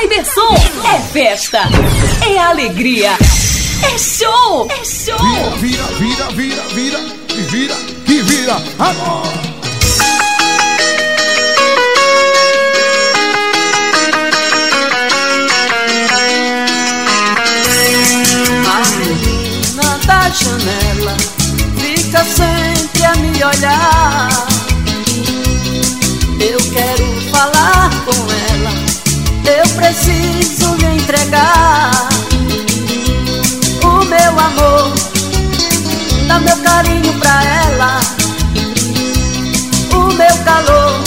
Cybersom é festa, é alegria, é show, é show. Vira, vira, vira, vira, vira, vira, que vira, agora. da janela fica sempre a me olhar. Eu preciso lhe entregar o meu amor, dá meu carinho pra ela, o meu calor,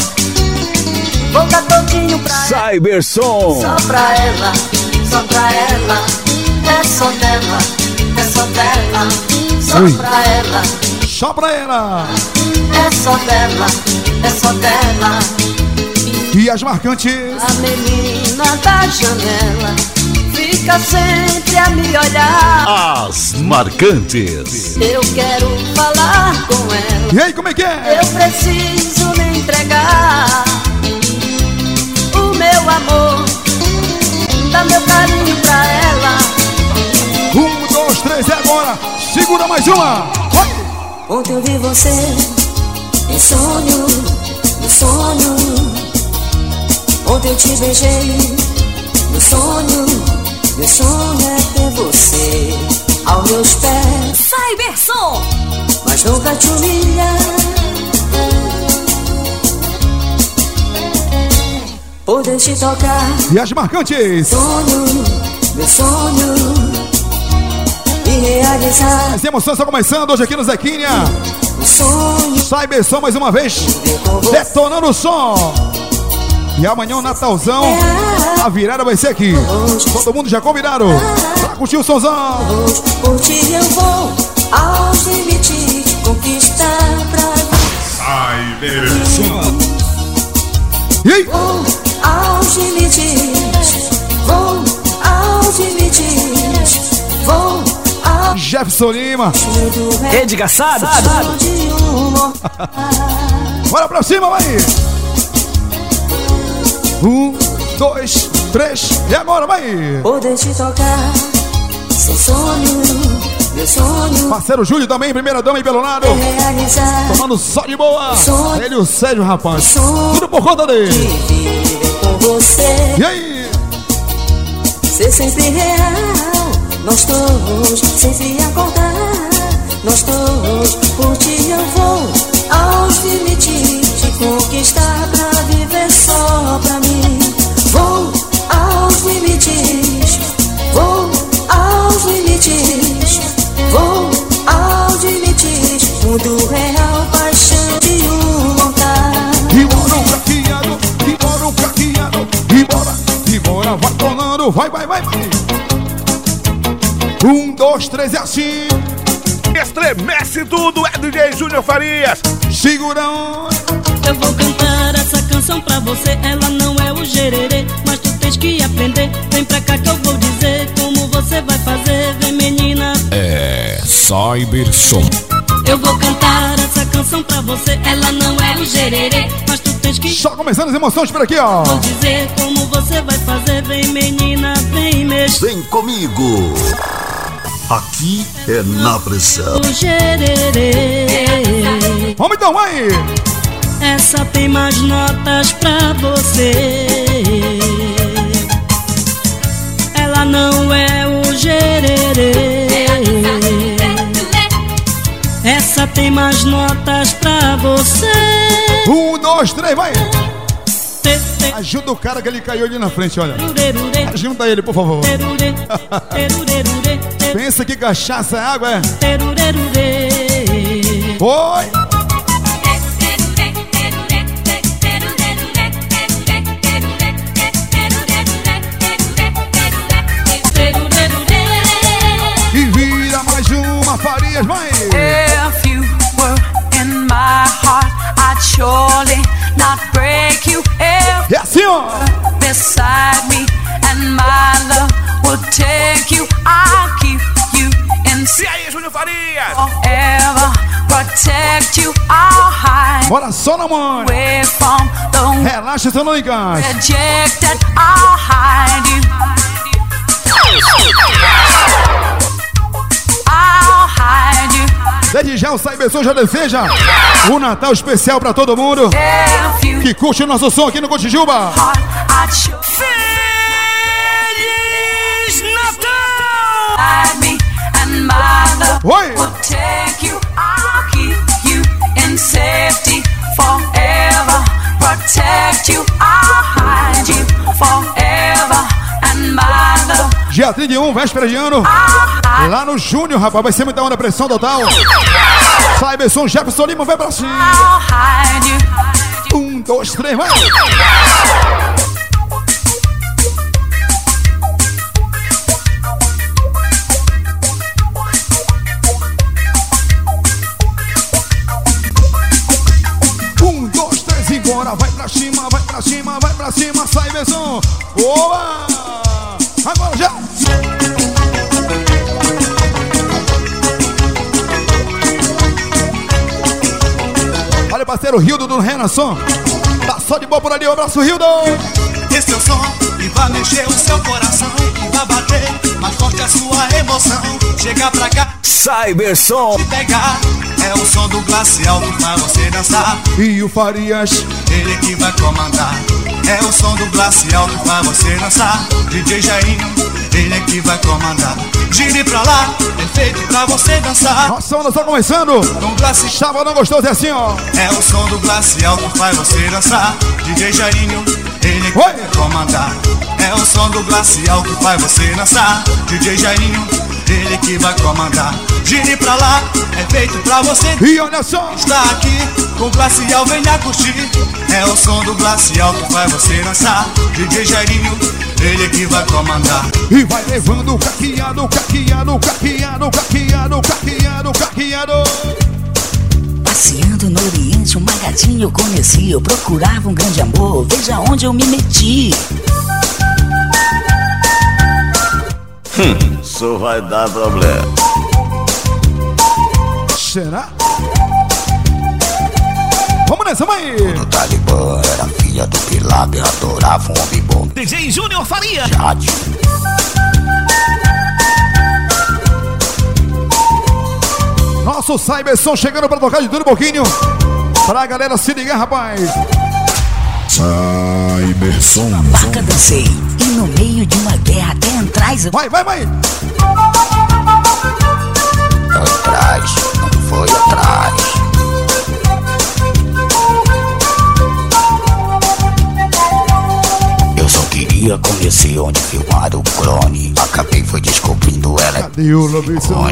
vou dar todinho pra Cyberson. ela, só pra ela, só pra ela, é só dela, é só dela, só Ui. pra ela. Só pra ela. É só dela, é só dela. E as marcantes. A menina da janela fica sempre a me olhar. As marcantes. Eu quero falar com ela. E aí, como é que é? Eu preciso lhe entregar o meu amor. Dá meu carinho pra ela. Um, dois, três, e agora? Segura mais uma. Vai. Ontem eu vi você em sonho, no sonho. Ontem eu te beijei no sonho. Meu sonho é ter você aos meus pés, Cybersom, mas nunca te humilhar. Poder te tocar, E as marcantes. sonho, meu sonho. E realizar As emoções estão começando hoje aqui no Zequinha. o sonho Cyberson mais uma vez. Detonando o som. E amanhã o Natalzão. A virada vai ser aqui. Todo mundo já combinaram. Pra curtir o somzão. Ti eu vou aos limites conquistar pra E aí? Vou aos limites, vou aos limites, vou ao Jefferson Lima. do Edgar mortal. Bora pra cima, vai. Um, dois, três. E agora, vai. Poder te tocar, seu sonho, meu sonho Parceiro Júlio também, primeira dama em Belo Lado. Tomando só de boa. Ele e o Sérgio, rapaz. Sonho Tudo por conta de dele. viver com você. E aí? Ser sempre real, nós todos sempre acordar. Nós todos por ti eu vou aos limites te conquistar pra viver só pra mim. Vou aos limites, vou aos limites, vou aos limites. Mundo real, paixão de um mortal. E bora o craqueado, e bora o craqueado, e bora, e bora, vai tornando, vai, vai, vai, vai. Um, dois, três, é assim. Estremece tudo, é DJ Júnior Farias. Segurão. Eu vou cantar essa canção pra você. Ela não é o gererê, mas tu tens que aprender. Vem pra cá que eu vou dizer como você vai fazer. Vem menina, É Cyberson. eu vou cantar essa canção pra você. Ela não é o gererê, mas tu tens que Só começando as emoções por aqui, ó. vou dizer como você vai fazer. Vem menina, vem mexer. Vem comigo. Aqui é na pressão. Vamos então, vai. Essa tem mais notas pra você. Ela não é o gererê. Essa tem mais notas pra você. Um, dois, três, vai. Ajuda o cara que ele caiu ali na frente, olha. Ajuda ele, por favor. Pensa que cachaça é água, é? terurerurê. surely not break you é assim, Beside me and my love will take you. I'll keep you. E aí, Júnior Farias? Forever protect you. Bora só na mão. Relaxa, você não engana. Rejected, I'll hide you. Já o Cyberson já deseja um Natal especial pra todo mundo que curte o nosso som aqui no Cotijuba. Feliz Natal! Oi! will take you. I'll keep you in safety forever. Protect you. I'll hide you forever. And my love, Dia 31, véspera de ano. I'll hide, Lá no Júnior, rapaz, vai ser muita onda, pressão total. Cyberson, Jefferson Lima, vai pra cima. Um, dois, três, vai. Um, dois, três, embora. Vai pra cima, vai pra cima, vai pra cima. Sai, Besson. Boa! Agora já. Olha, parceiro Rildo do Renação. Tá só de boa por ali. Um abraço, Rildo. Esse é o som que vai mexer o seu coração e vai bater mais forte a sua emoção. Chega pra cá, Cyberson! te pegar. É o som do glacial que faz você dançar. E o Farias. Ele que vai comandar. É o som do glacial que faz você dançar. DJ Jairinho, ele é que vai comandar. Gire pra lá, é feito pra você dançar. Nossa onda tá começando. Com glacial. Chava não gostoso, é assim, ó. É o som do glacial que faz você dançar. DJ Jairinho, Oi. comandar. É o som do glacial que faz você dançar. DJ Jairinho, ele que vai comandar. Gire pra lá, é feito pra você E olha só. Está aqui com o glacial, venha curtir. É o som do glacial que faz você dançar. DJ Jairinho, ele que vai comandar. E vai levando o caqueado, caqueado, caqueado, caqueado, caqueado, caqueado. Passeando no Oriente, uma gatinha eu conheci. Eu procurava um grande amor, veja onde eu me meti. Isso vai dar problema. Será? Vamos nessa, mãe! O Talibã era filha do Pilar e adorava um homem bom. DJ Júnior Faria! Jade. Nosso Cyberson chegando pra tocar de tudo um pouquinho. Pra galera se ligar, rapaz. Cyberson. Barca dancei e no meio de uma guerra até atrás. eu- Vai, vai, vai! Atrás, não foi atrás. Eu só queria conhecer onde filmaram o clone. Acabei foi descobrindo ela é Cadê o Lobisson?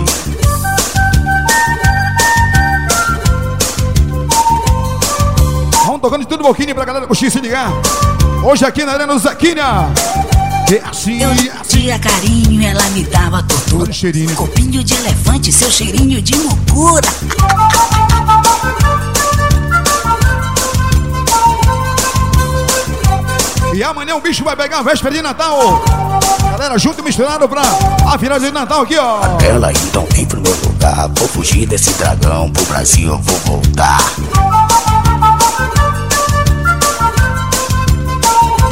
Tocando de tudo um pouquinho pra galera curtir e se ligar. Hoje aqui na Arena do Zequinha. É assim, Eu é assim. tinha carinho, ela me dava tortura. Olha o cheirinho. Copinho de elefante, seu cheirinho de loucura. E amanhã o bicho vai pegar a véspera de Natal. Galera, junto e misturado pra a virada de Natal aqui, ó. Ela então vem pro meu lugar. Vou fugir desse dragão, pro Brasil eu vou voltar.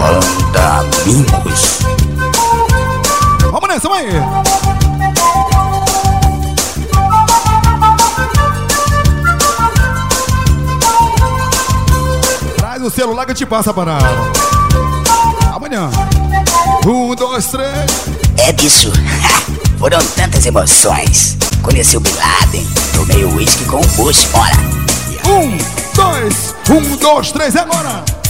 Banda Mimos. Vamos nessa, mãe! Traz o celular que eu te passo a parada. Amanhã. Um, dois, três. É bicho, foram tantas emoções. Conheci o Bin Laden, tomei o uísque com o Bush, bora. Um, dois, um, dois, três, é agora!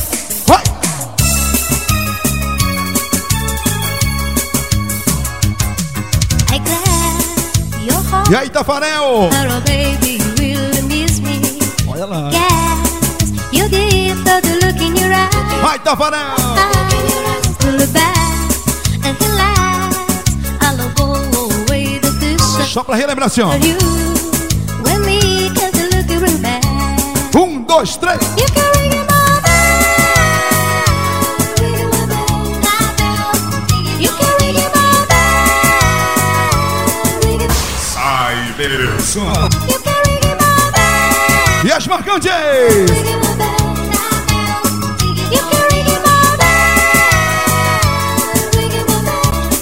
E aí, Tafarel? Olha lá. Vai, Tafarel! Só pra relembrar assim, ó. Um, dois, três. Jackson. E as Marcantes! J.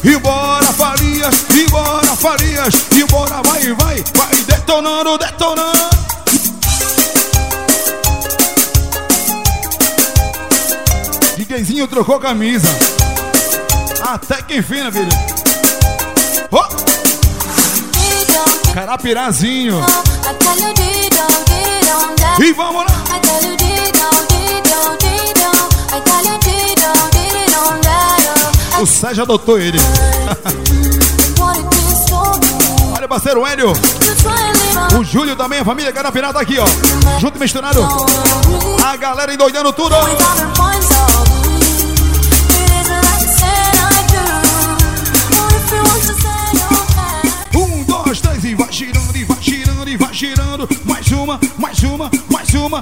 E bora Farias, e bora Farias, e bora vai, vai, vai detonando, detonando. DJzinho trocou camisa. Até que enfim, né, filho? Oh! Carapirazinho. E vamos lá. O Sérgio adotou ele. Olha, parceiro Hélio. O Júlio também, a família Carapirá tá aqui, ó. Junto e misturado. A galera endoidando tudo. Uma,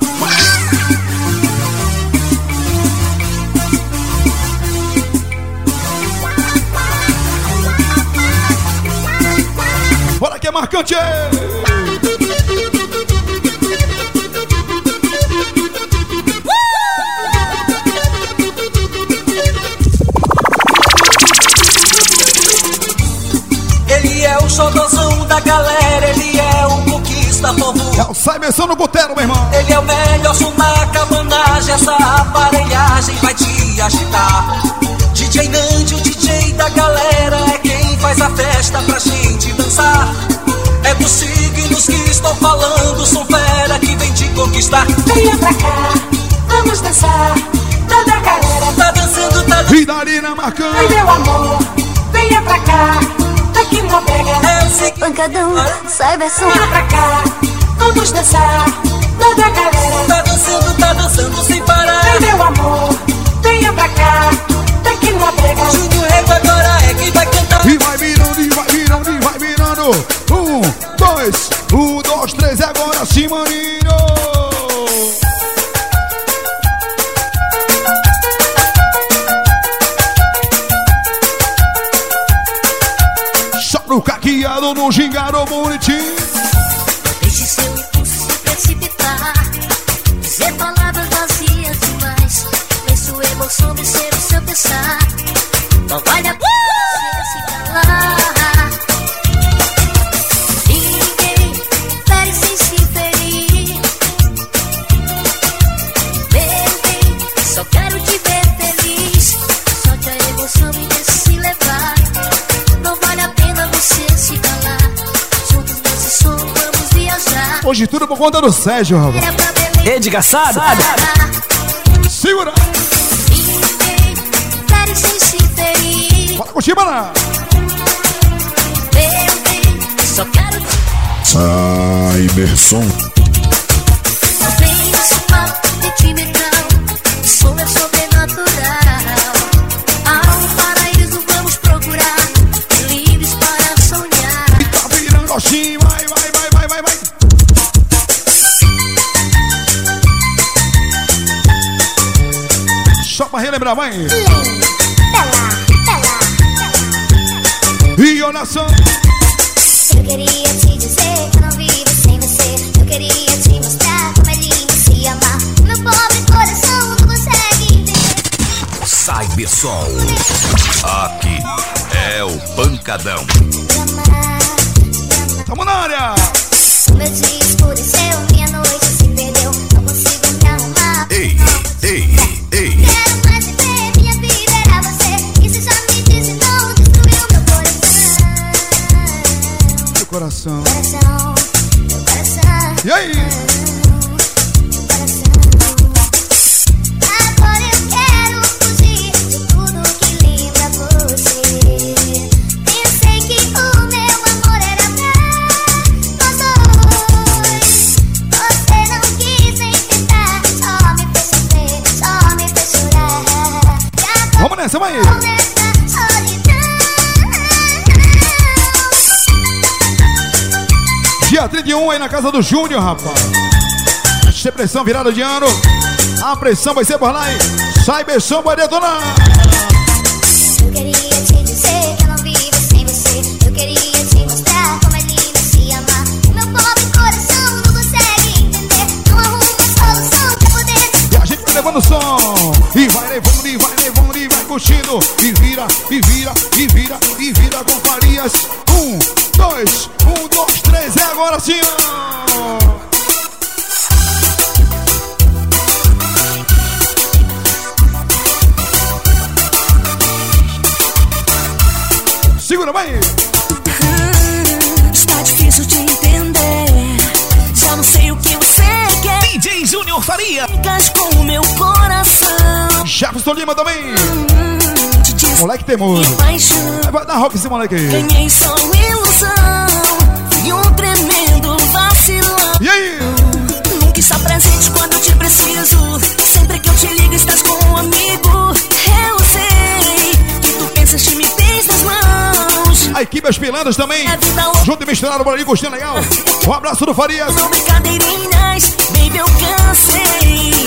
Bora que é marcante! Ele é o xodozão da galera, ele é o conquista povo. É o Cyberson no Botero, meu irmão. Ele é o melhor som na cabanagem, essa aparelhagem vai te agitar. DJ Nandi, o DJ da galera, é quem faz a festa pra gente dançar. É dos signos que estou falando, sou fera que vem te conquistar. Venha pra cá, vamos dançar. Toda a galera Tá dançando, tá dançando. Vidarina marcando. Ai meu amor, venha pra cá. Aqui não pega. É o seguinte. Pancadão, sai versão. Venha pra cá, vamos dançar. Toda a galera Tá dançando, tá dançando sem parar. Ai meu amor, venha pra cá. Aqui não pega. Júnior Rego agora é quem vai cantar. E vai virando, e vai virando, e vai virando. Um, dois, um, dois, três, agora sim, maninho. Só no caqueado, no gingaro bonitinho. Conta do Sérgio, rapaz. Rede Gaçada. Segura. Bora com o Chibana. Meu bem, Relembrar, vai. Bela, bela. E olha só. Eu queria te dizer que eu não vivo sem você. Eu queria te mostrar como é lindo se amar. Meu pobre coração não consegue entender. Cyberson. Aqui é o Pancadão. Tamo na área. Vamos nessa, vai. Dia 31 aí na casa do Júnior, rapaz. Sem pressão virada de ano. A pressão vai ser por lá, hein? Cyberson vai detonar. Eu queria te dizer que eu não vivo sem você. Eu queria te mostrar como é lindo se amar. Meu pobre coração não consegue entender. Não arruma solução pra poder. E a gente vai levando o som. E vira, e vira, e vira, e vira com Farias. Um, dois, um, dois, três, é agora sim! Segura, vai! Está difícil de entender. Já não sei o que você quer. DJ Junior Faria. Ficas com o meu coração. Jefferson Lima também. Hum. Moleque teimoso. paixão. Vai dar rock esse moleque aí. Ganhei só ilusão. Fui um tremendo vacilão. E aí? Nunca está presente quando eu te preciso. Sempre que eu te ligo, estás com um amigo. Eu sei que tu pensas que me tens nas mãos. A equipe As Pilandas também. É. Junto e misturado por ali, gostinho legal. Um abraço do Farias. São brincadeirinhas, baby, eu cansei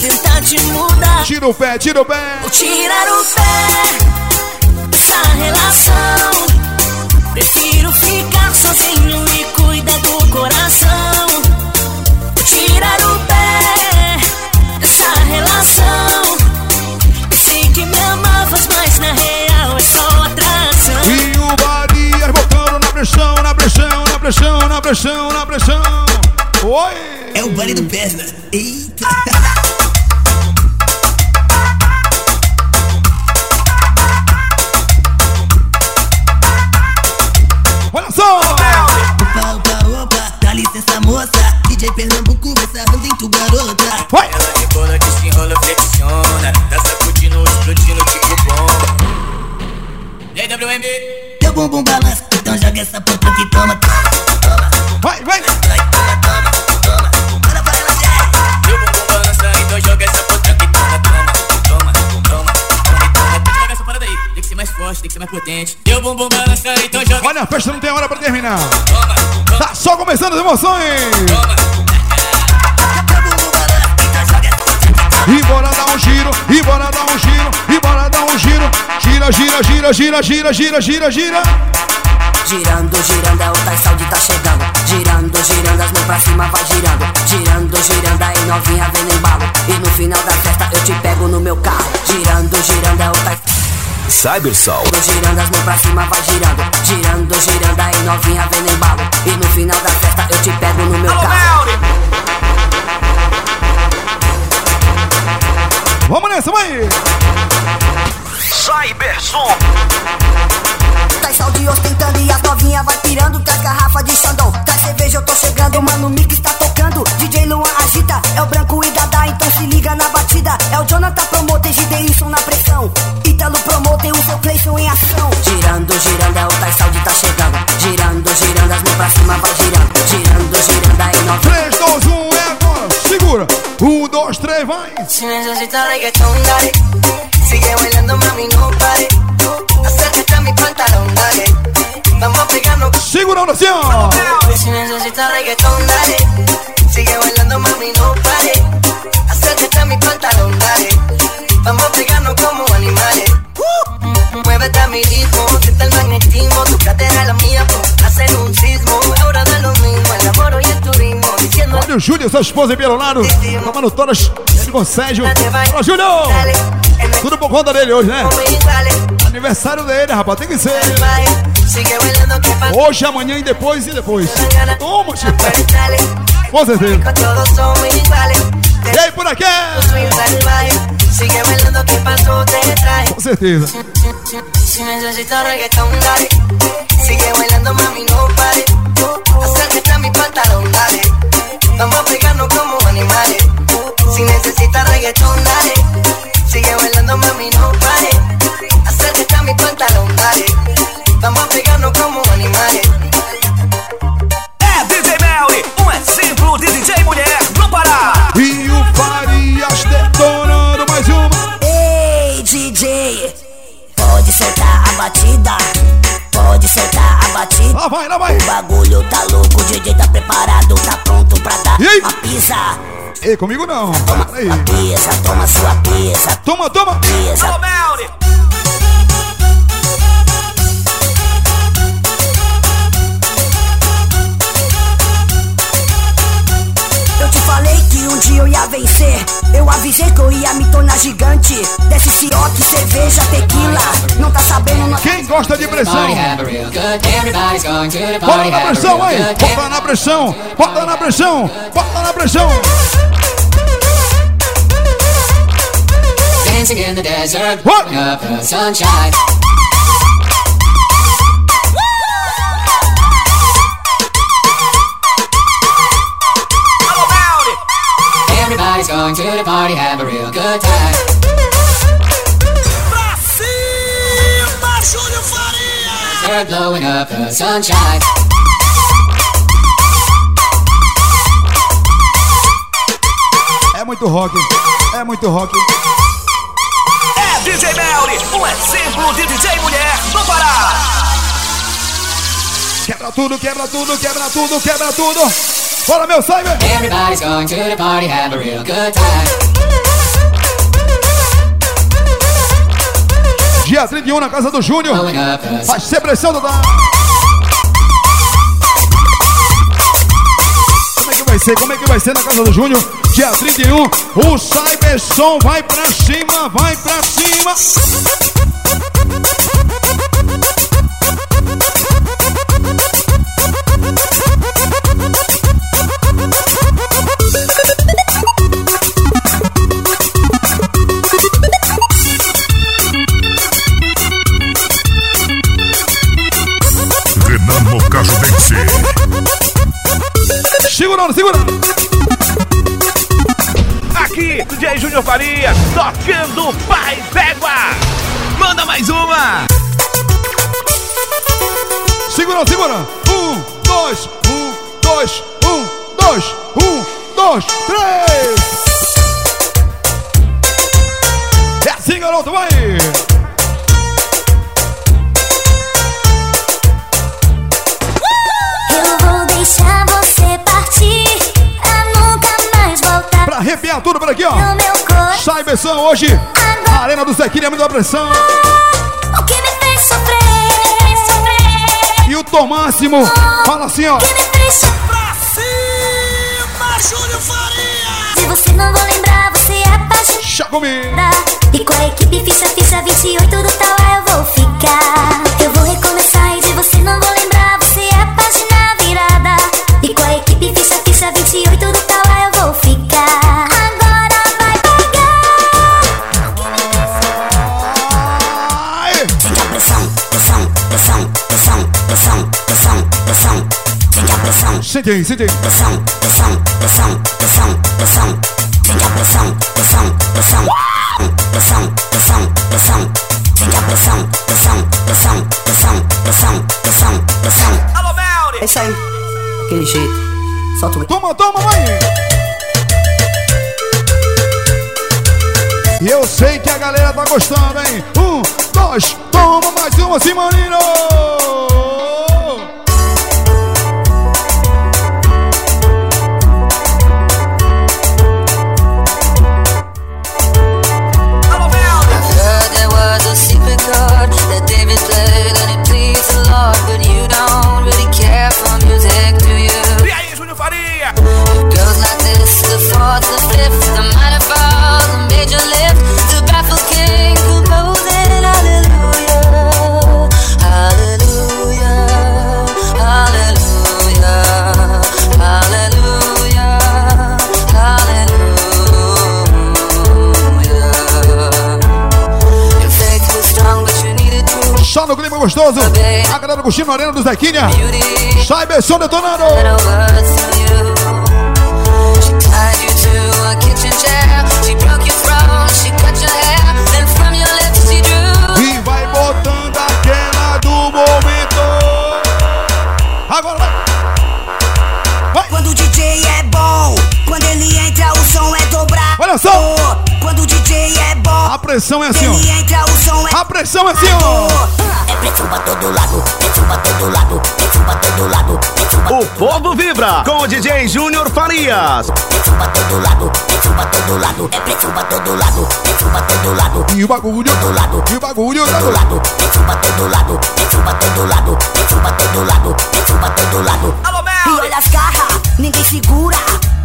tentar te mudar. Tira o pé, tira o pé. Vou tirar o pé dessa relação. Prefiro ficar sozinho e cuidar do coração. Vou tirar o pé dessa relação. Eu sei que me amavas, mas na real é só atração. E o Farias botando na pressão, na pressão, na pressão, na pressão, na pressão. Oi! É o baile do perna. Eita. moça DJ Pernambuco vai sarrando em tu garota Vai! Ela rebola, desenrola, flexiona Tá sacudindo, explodindo tipo bomba E aí, WM? Teu bumbum balança, então joga essa puta que toma Toma, Vai, vai! vai, toma, toma, toma Manda pra ela já Meu bumbum balança, então joga essa potranca que toma, toma, toma, toma, toma e toma. Tem que jogar essa parada aí, tem que ser mais forte, tem que ser mais potente. Meu bumbum balança, então joga. Olha, a festa não tem hora pra terminar. As emoções. E bora dar um giro, e bora dar um giro, e bora dar um giro. Gira, gira, gira, gira, gira, gira, gira, gira. Girando, girando, é o Tais Saúde tá chegando. Girando, girando, as mãos pra cima vai girando. Girando, girando, aí novinha vem no embalo. E no final da festa eu te pego no meu carro. Girando, girando, é o Cybersol. Girando, as mãos pra cima vai girando. Girando, girando, aí novinha vem no embalo. E no final da festa eu te pego no meu carro. Vamos nessa, vai! Cybersom. Tá saúde ostentando e as novinha vai pirando. Traz garrafa de Xandão, traz cerveja, eu tô chegando. Mano, o mix tá tocando. DJ Luan agita. É o branco e Dada, então se liga na batida. É o Jonathan Promoter, Gideilson na pressão. Ítalo Promoter, o seu Cleison em ação. Girando, girando, é o Tais Saúde tá chegando. Girando, girando, as mãos pra cima vai girando. Girando, girando, aí novinha. 3, 2, 1, é agora. Segura. 1, 2, 3, vai. Si necesitas reggaetón, dale. Sigue bailando, mami, no pare. Acércate a mi pantalón, dale. Vamos a pegarnos. Segurando assim, ó. Si necesitas reggaetón, dale. Sigue bailando, mami, no pare. Acércate a mi pantalón, dale. Mi ritmo, siente el magnetismo. Tu cadera la mía, hacen un sismo. Ahora da lo mismo, el amor y el turismo. Diciendo Olha o Júlio, sua esposa pelo lado. Tomando todas. Com o Sérgio. Fala, Júlio! Tudo por conta dele hoje, né? Aniversário dele, rapaz. Tem que ser. Hoje, amanhã e depois e depois. Toma, tio. Com certeza. Por salvaje. Sigue bailando, pasó te. Si necesitas reggaetón, dale. Sigue bailando, mami, no pare. Acércate a mi pantalón, dale. Vamos a pegarnos como animales. Si necesitas reggaetón, dale. Sigue bailando, mami, no pare. Aí? a pisa. Ei, comigo não. Peraí. Pisa, toma sua pisa, Toma, toma. pisa. Ô, Melly. Eu ia vencer. Eu avisei que eu ia me tornar gigante. Desce siroque, cerveja, tequila. Não tá sabendo, não Quem gosta de pressão? Bota na pressão, good. Bota na pressão. Bota na pressão. Bota na pressão. Dancing in the desert, up the sunshine. Everybody's going to the party, have a real good time. Pra cima, Júnior Faria! They're blowing up the sunshine. É muito rock, é muito rock. É DJ Melly, um exemplo de DJ mulher do Pará. Quebra tudo, quebra tudo, quebra tudo, quebra tudo. Bora, meu Cyber! Everybody's going to the party, have a real good time. Dia 31 na casa do Júnior. Vai ser pressão, Dodá. Como é que vai ser? Como é que vai ser na casa do Júnior? Dia 31, o Cyberson vai pra cima, vai pra cima. DJ Júnior Faria, tocando Pai D'Égua. Manda mais uma. Segura, segura. Um, dois, um, dois, um, dois, um, dois, três. É assim, garoto, vai. Arrepiar tudo por aqui, ó. No meu coração, Cyberson hoje. Arena do Zequinha, muito da pressão. o que me fez sofrer, sofrer, E o Tom Máximo fala assim, ó. o que me fez sofrer. Pra cima, Júnior Faria! Se você não vou lembrar, você é apaixonada. Chá comigo. E com a equipe ficha, ficha 28 do tal eu vou ficar. Eu vou recomeçar e de você não vou lembrar, você é a página virada. E com a equipe ficha, ficha 28 do tal Sente aí, sente aí. pressão, pressão, pressão, pressão, pressão. Sente a pressão, pressão, pressão, pressão, pressão, pressão. Sente a pressão, pressão, pressão, pressão, pressão, pressão, pressão. Alô, Melly. É isso aí. Aquele jeito. Solta o. Toma, toma, vai. E eu sei que a galera tá gostando, hein? Um, dois, toma mais uma, Simonino! She cut your hair. Then from your lips she drew. E vai botando aquela do momento. Agora vai. Vai. Quando o DJ é bom, quando ele entra, o som é dobrado. Olha só. Quando o DJ é bom, A pressão é assim, ele ó. entra, o som é A pressão é assim, ó. O povo vibra com o DJ Júnior Farias. é E o bagulho. todo lado, E o bagulho. todo lado. Alô, E Melly. olha as garras, ninguém segura.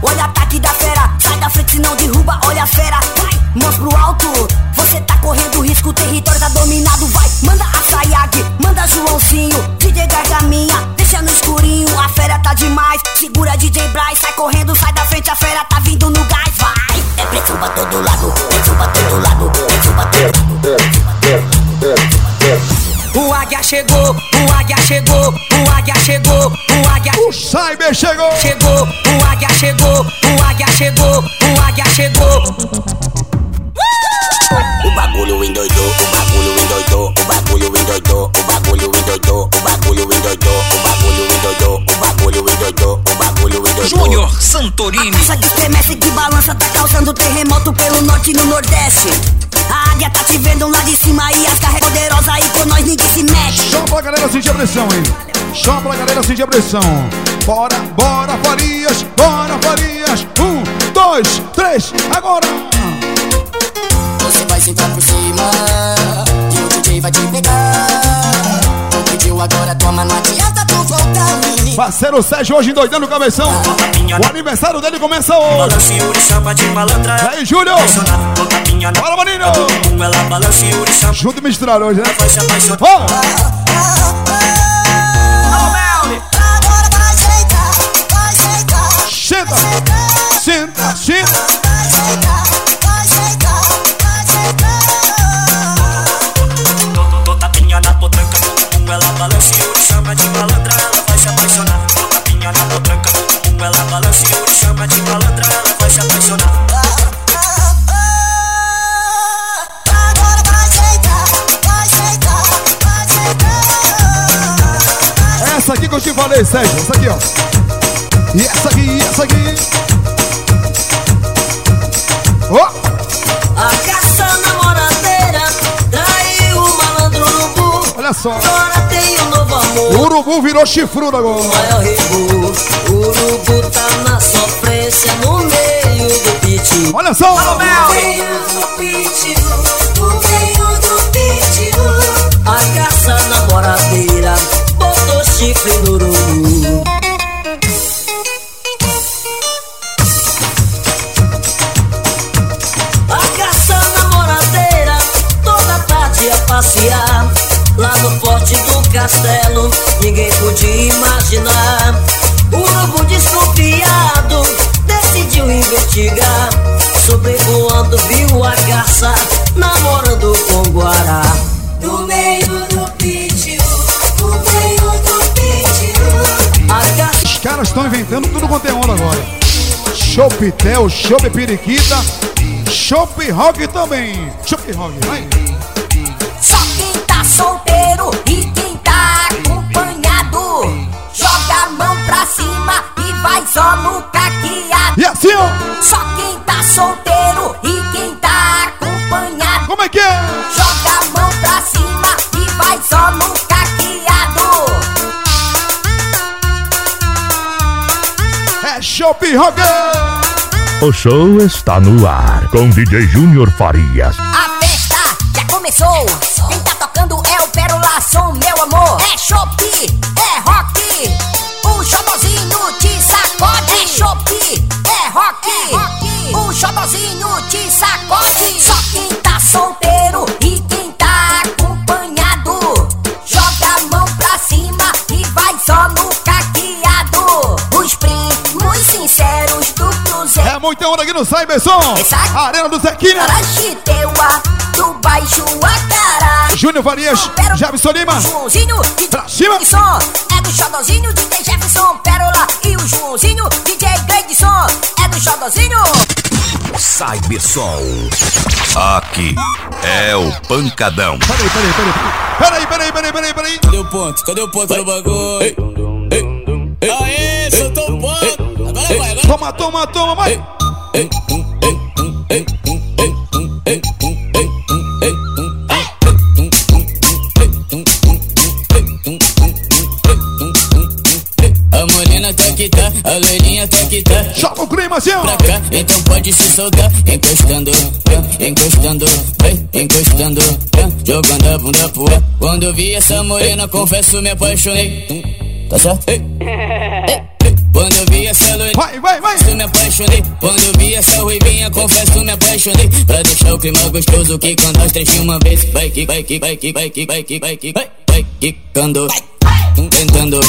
Olha ataque da fera, sai da frente, senão derruba. Olha a fera, vai, mãos pro alto. Você tá correndo risco, o território tá dominado. Vai, manda a Sayag, manda Joãozinho. DJ Gargaminha, deixa no escurinho. A fera tá demais, segura DJ Braz. Sai correndo, sai da frente, a fera tá vindo no gás. Vai, É pressão pra todo lado, pressão pra todo lado, pressão pra todo lado. O águia chegou, o águia chegou, o águia chegou, o águia. O Cyber chegou. Chegou, o águia chegou, o águia chegou, o águia chegou. O bagulho endoidou, o bagulho endoidou, o bagulho endoidou, o bagulho endoidou, o bagulho endoidou, o bagulho endoidou, o bagulho endoidou, o bagulho endoidou. Júnior Santorini. Essa que estremece, que balança, tá causando terremoto pelo norte e no nordeste. A águia tá te vendo lá de cima e as carregas poderosas aí com nós ninguém se mete. Só pra galera sentir a pressão, hein? Só pra galera sentir a pressão. Bora, bora, Farias, bora, Farias. Um, dois, três, agora. Você vai sentar por cima Que o DJ vai te pegar Tu pediu agora, toma, não adianta tu voltar Parceiro Sérgio hoje endoidando o cabeção. O aniversário dele começa hoje. E aí, Júlio? Bora, maninho! Junto e misturado hoje, né? Sentar. Senta! Senta, senta! Ela balance o chama de malandra. Se apaixonar. Tô tapinha na potranca. Ela balance o chama de malandra. Ela vai se apaixonar. Agora vai sentar, vai sentar, vai sentar. Essa aqui que eu te falei, Sérgio. Essa aqui, ó. E essa aqui, e essa aqui. Ó! A caça namoradeira traiu o malandro urubu. Olha só. Amor. O urubu virou chifrudo agora. Maior rebu. O urubu tá na sofrência no meio do pit. Olha só. No meio do pit. No meio do pit. A caça namoradeira botou chifre no urubu. A caça namoradeira toda tarde a passear Lá no porte do castelo Ninguém podia imaginar O urubu desconfiado Decidiu investigar Sobrevoando viu a caça Namorando com o Guará No meio do pítio No meio do pítio A Os caras estão inventando tudo quanto é onda agora. Chopitel, Chopp Periquita, Chopp Rock também. Chopp Rock, vai. Só no caqueado. E assim, ó. Só quem tá solteiro e quem tá acompanhado. Como é que é? Joga a mão pra cima e vai só no caqueado. É Chopp Rock. O show está no ar com DJ Júnior Farias. A festa já começou. Quem tá tocando é o Pérola Som, meu amor. É chopp, é rock. O xodozinho te sacode. É chopp, é rock. O xodozinho te sacode. Só quem tá solteiro e quem tá acompanhado. Joga a mão pra cima e vai só no caqueado. Os primos sinceros do Cruzeiro. É muita onda aqui no Cyberson. Arena do Zequinha. Do. Júnior Farias, Jefferson Lima. Joãozinho, DJ Pra cima. Som, é do Xodozinho, DJ Jefferson Pérola e o Joãozinho, DJ Gleidson, é do Xodozinho. Cybersol. Aqui é o Pancadão. Peraí, peraí, peraí. Peraí, peraí, peraí, peraí, peraí. Cadê o ponto? Cadê o ponto do bagulho? Aê, soltou o ponto. Agora vai, agora Toma, toma, toma, vai. A a loirinha tá que tá. Joga o clima, assim, ó. Pra cá, então pode se soltar. Encostando, é, encostando, é, encostando, é, jogando a bunda pro ar. Quando eu vi essa morena, confesso, me apaixonei. Tá certo? Quando eu vi essa loirinha, vai, vai, vai. confesso, me apaixonei. Quando eu vi essa ruivinha, confesso, me apaixonei. Pra deixar o clima gostoso, que quando as três de uma vez. Vai que, vai que, vai que, vai que, vai que, vai que, vai, vai quicando, tentando, quicando, tentando, jogando a bunda, vai tentando, quicando. DJ Júnior Faria. É o pique, vai que, vai que, vai que, vai que, vai que, vai, vai que vai quicando,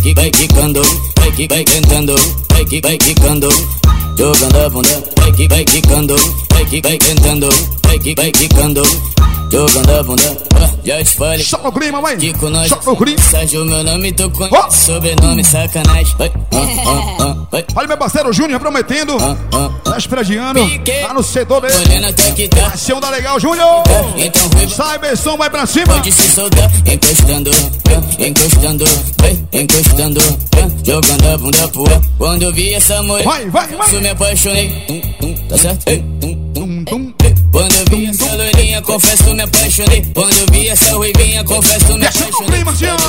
vai que vai cantando, vai que vai quicando. Jogando a bunda, vai que vai quicando, vai que vai cantando, vai que vai quicando. Jogando a bunda, ah, já te falei. Soca o clima, vai. Kiko nós. Soca o clima. Sérgio, meu nome, tu conhece. Sobrenome, sacanagem. Vai, ah, ah, ah, vai. Olha meu parceiro Júnior prometendo. Tá esperadiano. Tá no setor dele. Morena, tá que tá. Ação da legal, Júnior. Então vai. Cyberson vai pra cima. Pode se soltar, encostando, encostando, vai, encostando, ah, jogando a bunda pro ar. Quando eu vi essa mulher, vai, vai, vai. isso me apaixonei. Tá certo? Quando eu vi loirinha, confesso me apaixonei. Quando eu vi essa ruivinha, confesso me apaixonei.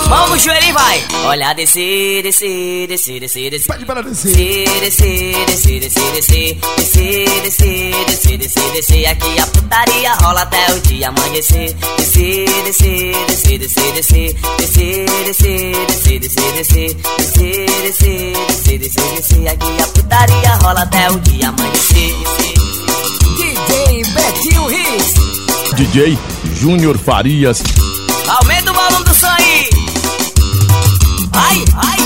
Vamos, joelho, vai. Olha, descer, descer, descer, descer, descer. Pede para descer. Descer, descer, descer, descer, descer. Descer, descer, descer, descer, descer. Aqui a putaria rola até o dia amanhecer. Descer, descer, descer, descer, descer. Descer, descer, descer, descer, descer. Descer, descer, descer, descer, descer. Aqui a putaria rola até o dia amanhecer. DJ. DJ Júnior Farias. Aumenta o volume do aí. Ai, ai.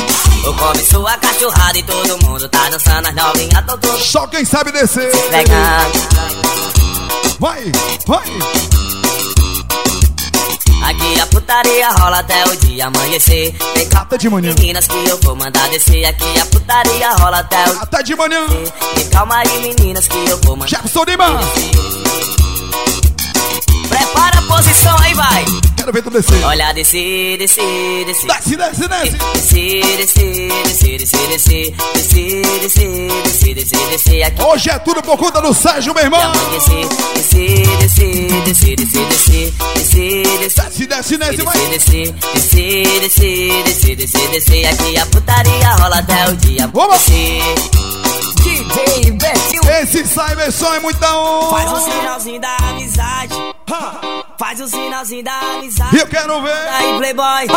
Eu come sua cachorrada e todo mundo tá dançando. As novinhas todas Só quem sabe descer. Vai, vai. Aqui a putaria rola até o dia amanhecer. Tem calma de manhã. meninas que eu vou mandar descer. Aqui a putaria rola até o Até de manhã. Tem calma aí, meninas, que eu vou mandar. Jefferson Lima. Prepara a posição aí, vai. Quero ver tu descer. Olha, descer, descer, descer. Desce, desce, desce. Descer, descer, descer, descer, descer. Descer, descer, descer, descer, descer. Aqui Hoje é tudo por conta do Sérgio, meu irmão. descer, descer, descer, descer, descer, descer. Descer, descer. Desce, desce, desce, vai. Descer, descer, descer, descer, descer, descer. Aqui a putaria rola até o dia Vamos. amanhecer. DJ Betinho. Esse Cyberson é muita Faz o onda. sinalzinho da amizade. Faz o sinalzinho da amizade. Eu quero ver. Aí, Playboy.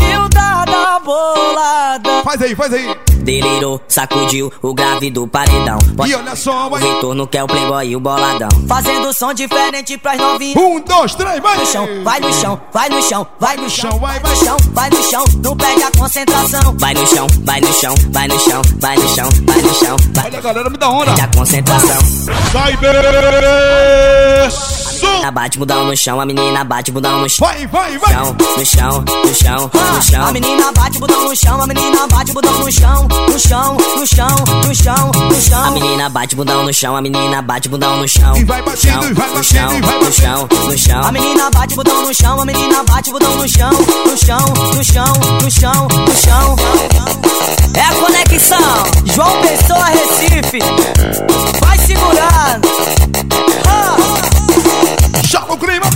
E o da da bolada. Faz aí, faz aí. Delirou, sacudiu o grave do paredão. Pode E olha só, o vai. retorno que é o Playboy e o boladão. Fazendo som diferente pras novinhas. Um, dois, três, vai. No chão, vai no chão, vai no chão, vai no chão, vai, vai no chão, vai no chão, não perde a concentração. Vai no chão, vai no chão, vai no chão, vai no chão, vai no chão, vai Olha, galera, me dá onda. perde a concentração. Cyberson. A bate budão no chão, a menina bate budão no chão. Vai, vai, vai. chão, no chão, no chão, no chão. A menina bate botão no chão, a menina bate botão no chão, no chão, no chão, no chão, no chão. A menina bate botão no chão, a menina bate botão no chão. E vai batendo, e vai no batendo, chão, e vai no chão, no chão. A menina bate botão no chão, a menina bate botão no chão, no chão, no chão, no chão, no chão. É a conexão, João Pessoa Recife. Vai segurando. Ah. Joga o clima.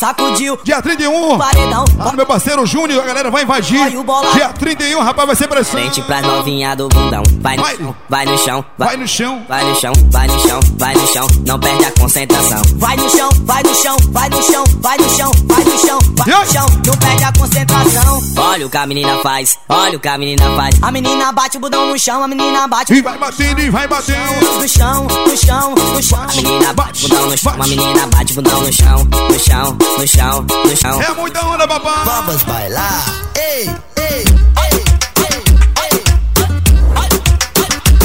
Sacudiu. Dia 31. Paredão. No meu parceiro Júnior, a galera vai invadir. Dia 31, rapaz, vai ser pressão. Frente pras novinha do bundão. Vai no Vai. chão, vai no chão, Vai no chão. Vai no chão, vai no chão, vai no chão, não perde a concentração. Vai no chão, vai no chão, vai no chão, vai no chão, vai no chão, vai no chão, não perde a concentração. Olha o que a menina faz, olha o que a menina faz. A menina bate o budão no chão, a menina bate E vai batendo, e vai batendo. no chão, no chão, no chão. A menina bate o budão no chão, a menina bate o budão no chão, no chão, no chão, no chão. É muita onda, papai. Vamos bailar. Ei, ei,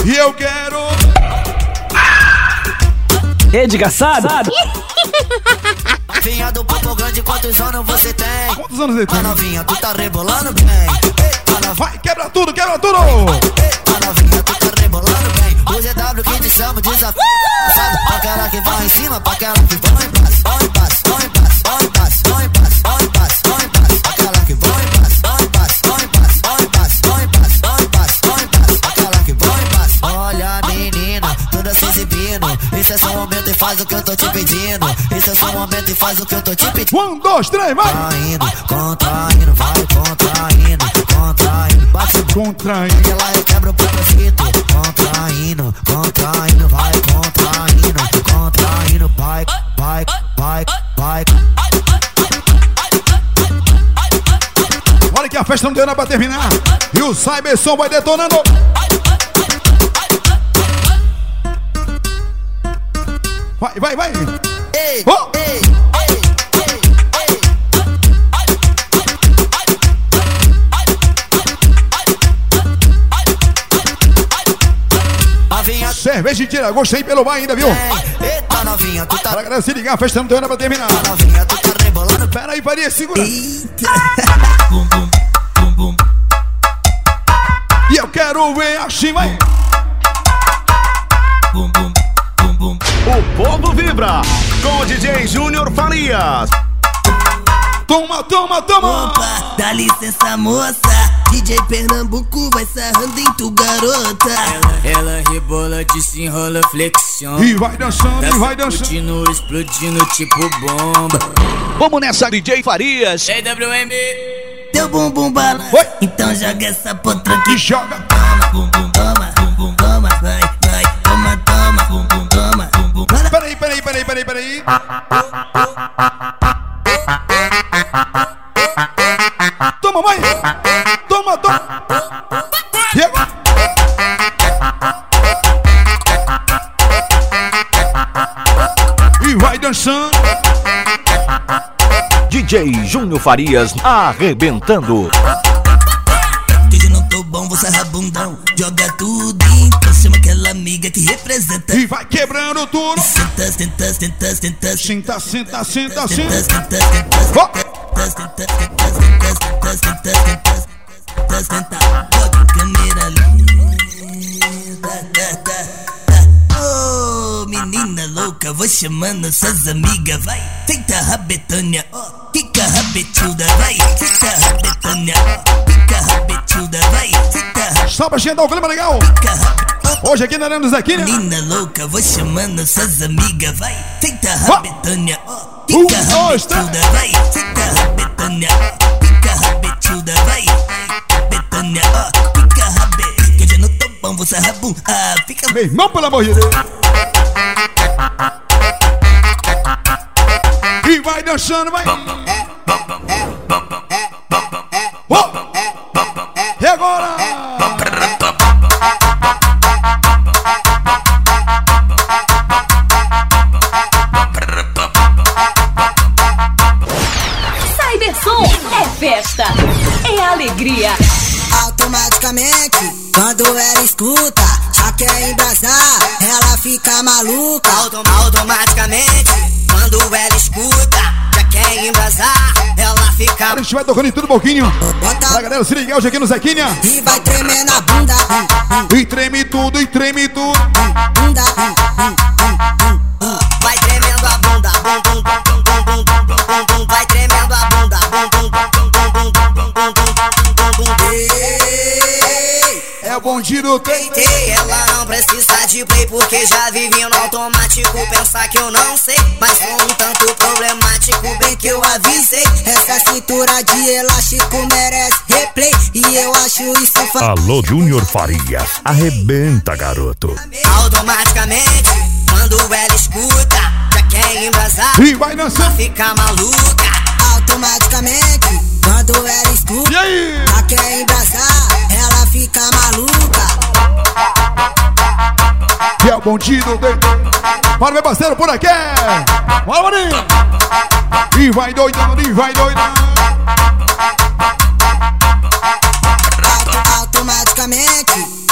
E eu quero. Rede Gaçado. Novinha do Papo Grande, quantos anos você tem? Quantos anos ele tem? A novinha, tu tá rebolando bem. Ei, a novinha, Vai, quebra tudo, quebra tudo. ei, a novinha, tu tá rebolando bem. O GW que te chama, desafio. Sabe, pra aquela que vai em cima, pra aquela que vai em faz o que eu tô te pedindo. Esse é seu momento e faz o que eu tô te pedindo. Um, dois, três, vai. Contraindo, contraindo, vai contraindo, contraindo, bate o Contraindo. e ela requebra o propósito. Contraindo, contraindo, vai contraindo, contraindo, vai, vai, vai, vai. Olha que a festa não deu nada pra terminar. E o Cyberson vai detonando. Vai, vai, vai. Ei, oh. ei, ei. Cerveja de gosto gostei pelo bar ainda, viu? É, eita novinha, tu tá. Pra galera se ligar, festando teu ano pra terminar. Tá novinha, tu tá rebolando. Pera aí, Faria, segura. Eita. bum, bum, bum, bum. E eu quero ver a Chimai. Bum, bum, bum, bum. O povo vibra com o DJ Júnior Farias. Toma, toma, toma! Opa, dá licença, moça. DJ Pernambuco vai sarrando em tu garota. Ela, ela rebola, desenrola, flexiona. E vai dançando, tá e vai dançando. Explodindo, explodindo tipo bomba. Vamos nessa, DJ Farias. Ei, WM. Teu bumbum bala. Então joga essa potranca e joga. Toma, bumbum, toma, Peraí, peraí. Toma, mãe! Toma, toma! E agora? E vai dançando. DJ Júnior Farias arrebentando. Hoje não tô bom, você rabundão. Joga tudo então chama aquela amiga que representa. E vai quebrando tudo. Senta, senta, senta, senta. Senta, senta, senta, câmera linda. Oh, menina louca, vou chamando suas amigas, vai. Senta rabetânia, ó. Fica rabetuda, vai. Senta rabetânia, ó. Fica rabetuda, vai. Senta pra chegar o clima legal. Hoje aqui na Arena Zequinha. Menina louca, vou chamando suas amigas, vai. Senta rabetânia, ó. Um, Fica rabetuda, vai. Senta rabetânia, ó. Fica rabetuda, vai. Betânia, ó. Fica rabe. Que hoje eu não tô bom, você rabum. Ah, fica. Meu irmão, pelo amor de Deus. E vai dançando, vai. Oh. tocando em tudo um pouquinho. Bota pra galera se ligar hoje aqui no Zequinha. E vai tremer na bunda. E treme tudo, e treme tudo. Bunda. Vai tremendo a bunda. Vai tremendo a bunda. É bom giro, tentei. Ela não precisa de play porque já vive no automático. Pensar que eu não sei, mas sou um tanto problemático. Bem que eu avisei. Essa cintura Alô, Júnior Farias. Arrebenta, garoto. Automaticamente, quando ela escuta, já quer embrasar. E vai dançando. Fica maluca. Automaticamente, quando ela escuta, já quer embrasar, ela fica maluca. Que é o bonde do Para meu parceiro por aqui. Bora, maninho. E vai doidando, e vai doidando.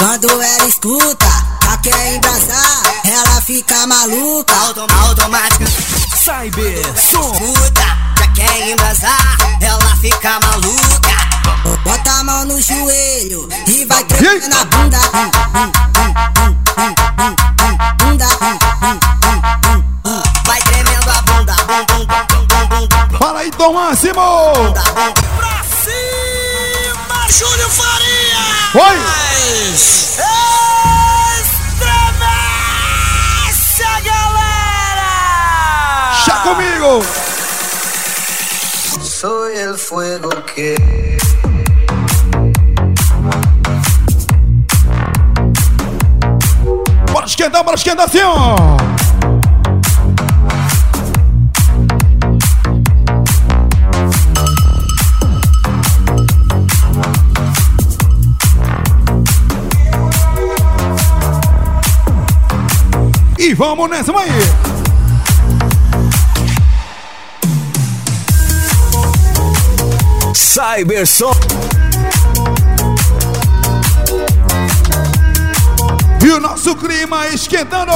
Quando ela escuta, já quer embrasar, ela fica maluca. Autom automática. Cyber Som. Escuta, já quer embrasar, ela fica maluca. Bota a mão no joelho e vai tremer na bunda. Bunda. Vai tremendo a bunda, bum bum bum bum bum bum. Fala aí, Tom Máximo. Pra cima, Júlio Faria! Oi! Estremece a galera! Chá comigo! Soy el fuego que. Bora esquentar, bora esquentar assim, ó! E vamos nessa, mãe! Cybersom. E o nosso clima esquentando.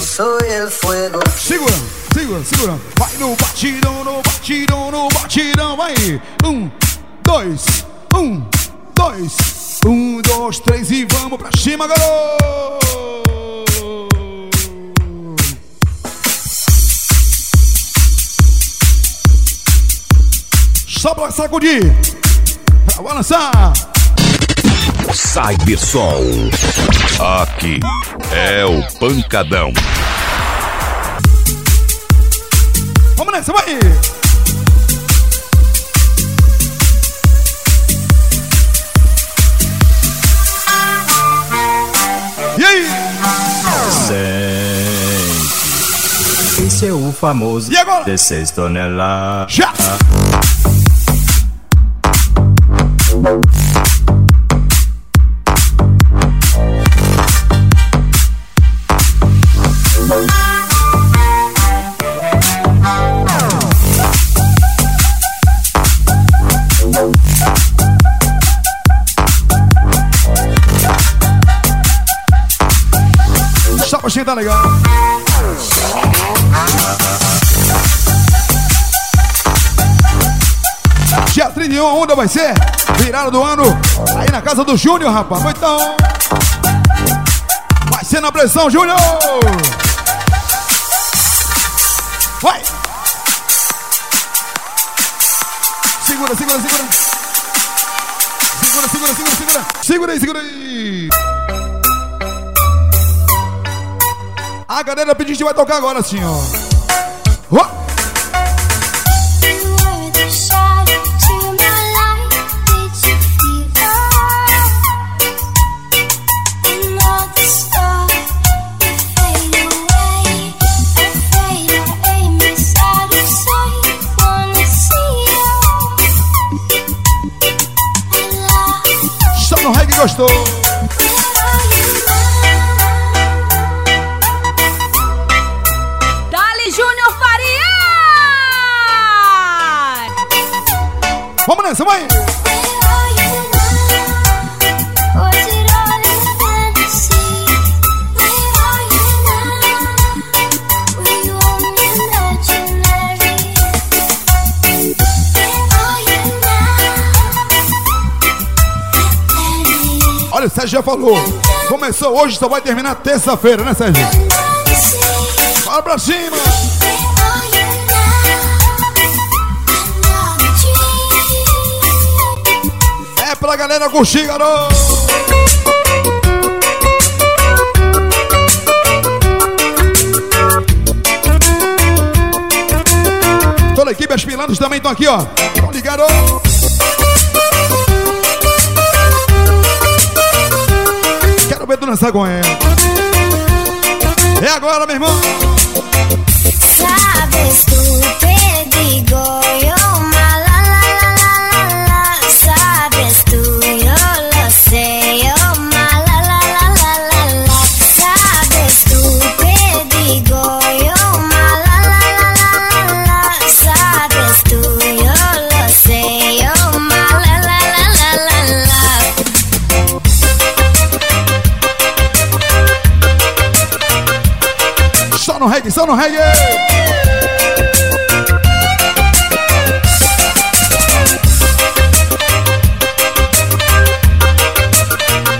Soy el fuego. Segura, segura, segura. Vai no batidão, no batidão, no batidão. Vai. Um, dois, um, dois. Um, dois, três e vamos pra cima, garoto. Só pra sacudir. Pra balançar. Cybersom. Aqui é o Pancadão. Vamos nessa, vai! O famoso E agora? 16 toneladas. Já! Só pra gente tá legal. Dia 31, a onda vai ser virada do ano aí na casa do Júnior, rapaz. Então, vai ser na pressão, Júnior! Vai! Segura, segura, segura. Segura, segura, segura, segura. Segura aí, segura aí. A galera pediu que vai tocar agora assim, gostou. Falou. Começou hoje, só vai terminar terça-feira, né, Sérgio? Bora pra cima! É pra galera curtir, garoto! Toda a equipe, as pilantes também estão aqui, ó. Estão ligados? Dançar com ela. É agora, meu irmão. Sabes Só no reggae.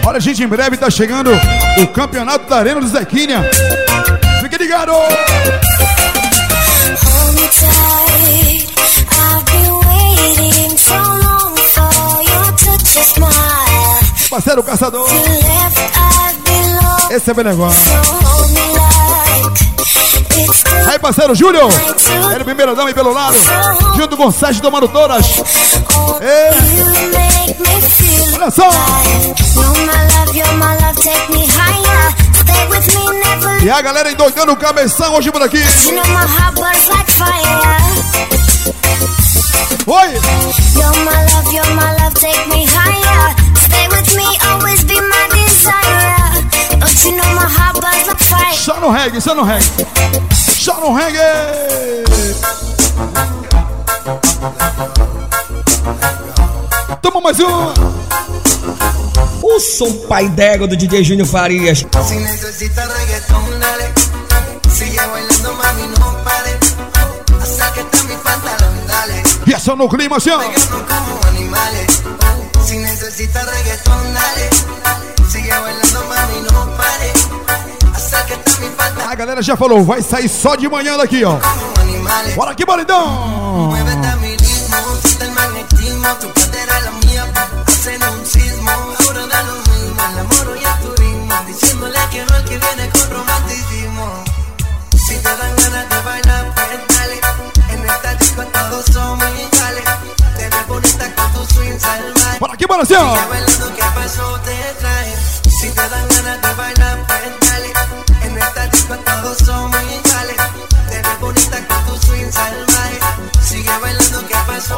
Olha, gente, em breve tá chegando o campeonato da Arena do Zequinha. Fique ligado! Parceiro caçador. Esse é bem legal. Aí, parceiro Júlio. Ele primeiro dama e pelo lado. Junto com o Sérgio tomando todas. Feel olha só. E a galera endoidando o cabeção hoje por aqui. Oi! Higher. No reggae, só no reggae. Só no reggae. Toma mais uma. O som pai d'égua do DJ Júnior Farias. Si necesitas reggaetón, dale. Sigue bailando, mami, no pare. Acércate mi pantalón, dale. E essa no clima, assim, galera já falou, vai sair só de manhã daqui, ó. Bora aqui, maridão. Muévete a mi ritmo,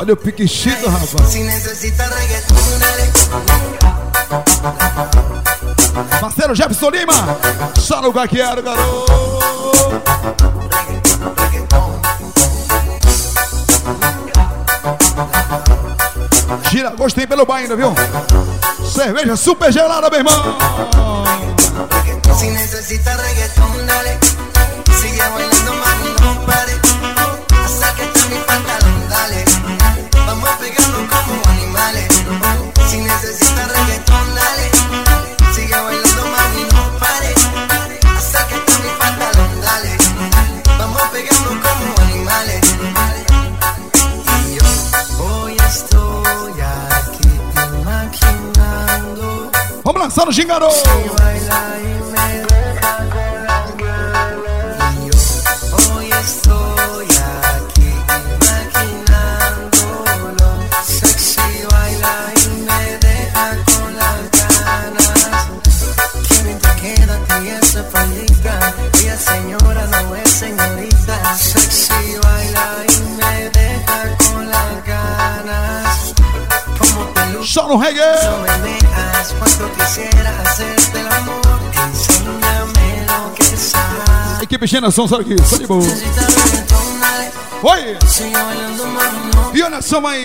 Olha o piquechito, rapaz. Si necesitas reggaetón, dale. Parceiro Jefferson Lima. Só no gaqueiro, garoto. Gira gostei pelo ainda, viu? Cerveja super gelada, meu irmão. Si necesitas reggaetón, Ella señora no es señorita. Sexy baila y me deja con las ganas. Como te luces. Só Equipe Som, só aqui, só de boa. Oi! E olha só aí.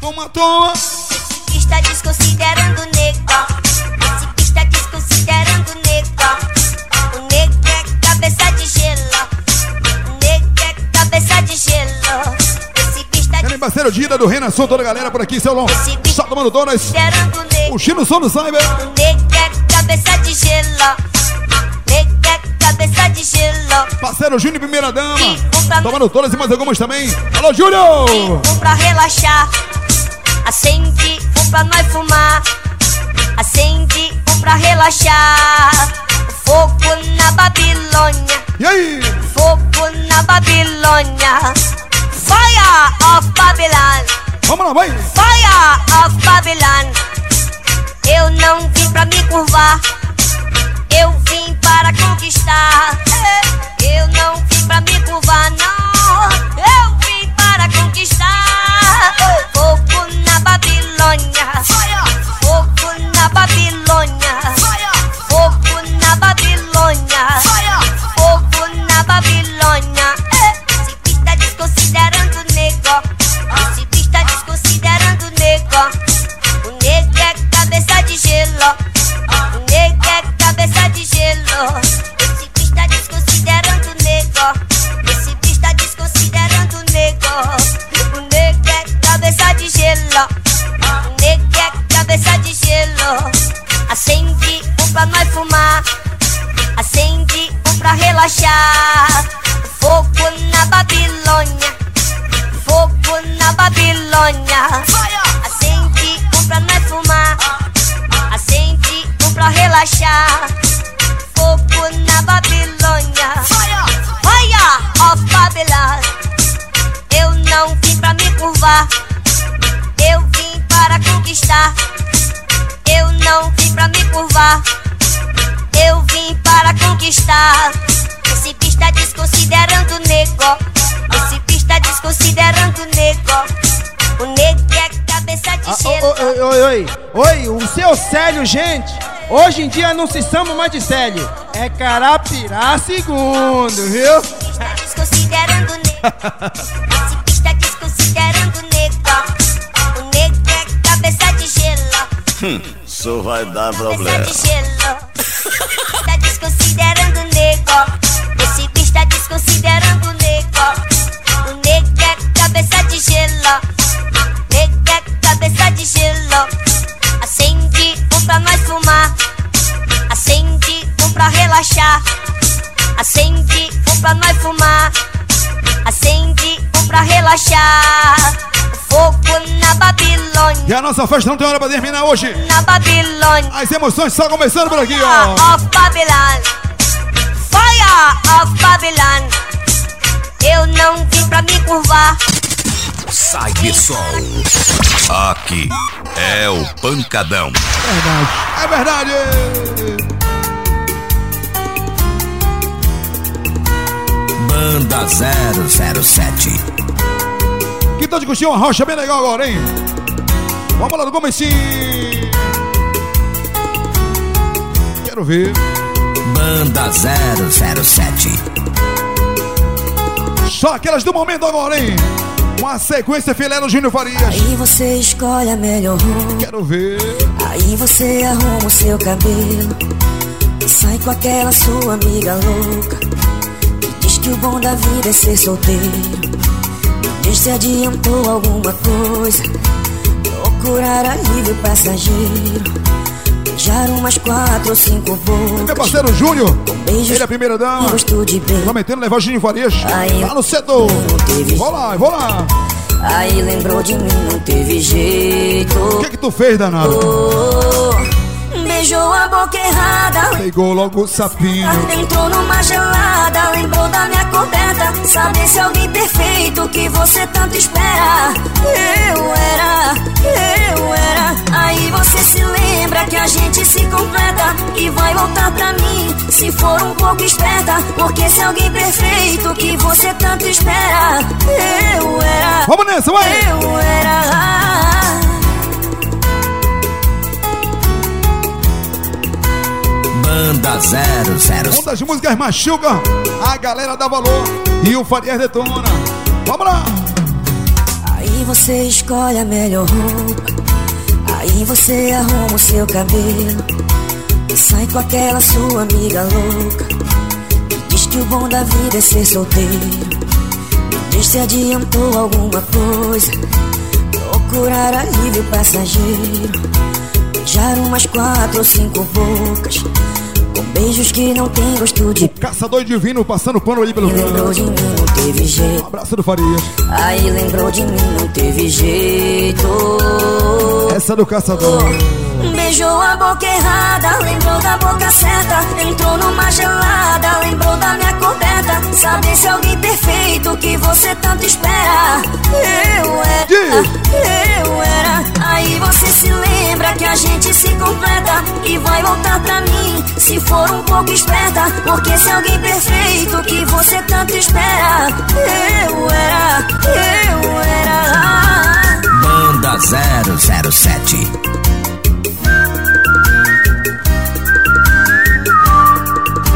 Toma, toma. Está desconsiderando o nego. Esse que está desconsiderando o. O nego é cabeça de gelo. O é cabeça de gelo. Esse que está Querem parceiro Dida do Renan Som, toda a galera por aqui, seu Lon. Só tomando todas. desconsiderando o nego. O Chino Som do Cyber. É cabeça de gelo. Nego é cabeça de gelo. Parceiro Júnior Primeira Dama. Tomando todas e mais algumas também. Alô, Júnior! Um pra relaxar. Acende um pra nós fumar. Acende um pra relaxar. Fogo na Babilônia. E aí? Fogo na Babilônia. Fire of Babylon. Vamos lá, vai. Fire of Babylon. Eu não vim pra me curvar. Eu vim para conquistar. Eu não vim pra me curvar, não. Eu vim para conquistar. Fogo na Babilônia. Fogo na Babilônia. Esse bicho tá desconsiderando o nego. Esse bicho tá desconsiderando o nego. O nego é cabeça de gelo. O nego é cabeça de gelo. Acende um pra nós fumar. Acende um pra relaxar. Fogo na Babilônia. Fogo na Babilônia. Acende um pra nós fumar. Acende um pra relaxar. Eu vim para conquistar. Eu não vim pra me curvar. Eu vim para conquistar. Esse tá desconsiderando o nego. Esse tá desconsiderando o nego. O nego é cabeça de Ah, gelo. oi, oi, oi, oi, oi, o seu Célio, gente. Hoje em dia não se chama mais de Célio. É Carapirá segundo, viu? Desconsiderando o nego. Tá desconsiderando o nego é cabeça de gelo. Hum, isso vai dar Cabeça problema. de gelo. Tá desconsiderando o nego. Esse bicho tá desconsiderando o nego. O nego é cabeça de gelo. Nego é cabeça de gelo. Acende um pra nós fumar. Acende um pra relaxar. Acende um pra nós fumar. Relaxar. Fogo na Babilônia. E a nossa festa não tem hora pra terminar hoje. Na Babilônia. As emoções só começando por aqui, ó. Fire of Babylon. Fire of Babylon. Eu não vim pra me curvar. Sai de sol. Aqui é o Pancadão. É verdade. Banda 007. Tal de curtir uma rocha bem legal agora, hein? Vamos lá no comecinho. Quero ver. Banda 007. Só aquelas do momento agora, hein? Uma sequência filé do Júnior Farias. Aí você escolhe a melhor roupa. Quero ver. Aí você arruma o seu cabelo. E sai com aquela sua amiga louca. Que diz que o bom da vida é ser solteiro. Diz se adiantou alguma coisa. Procurar alívio passageiro. Beijar umas quatro ou cinco bocas. Meu parceiro Júnior. Ele é a primeira dama. Prometendo levar o Farias Aí lá no setor. Vou lá, vou lá. Aí lembrou de mim, não teve jeito. O que é que tu fez, danado? Oh, beijou a boca errada. Pegou logo o sapinho. Entrou numa gelada, lembrou da minha coberta. Saber se alguém perfeito que você tanto espera. Eu era, eu era. Aí você se lembra que a gente se completa e vai voltar pra mim se for um pouco esperta. Porque se alguém perfeito que você tanto espera. Eu era. Vamos nessa, vai! Eu era. Banda 007. Uma das músicas machuca, a galera dá valor e o Farias detona. Vamos lá! Aí você escolhe a melhor roupa. Aí você arruma o seu cabelo. E sai com aquela sua amiga louca. Que diz que o bom da vida é ser solteiro. Diz se adiantou alguma coisa. Procurar alívio passageiro. Beijar umas quatro ou cinco bocas. Com beijos que não tem gosto de Caçador divino passando pano ali pelo Lembrou de mim, não teve jeito. Abraço do Farias. Aí lembrou de mim, não teve jeito. Essa é do caçador. Beijou a boca errada, lembrou da boca certa. Entrou numa gelada, lembrou da minha coberta. Saber se alguém perfeito que você tanto espera. Eu era, eu era. Aí você se lembra que a gente se completa e vai voltar pra mim se for um pouco esperta. Porque se alguém perfeito que você tanto espera. Eu era, eu era. Banda 007.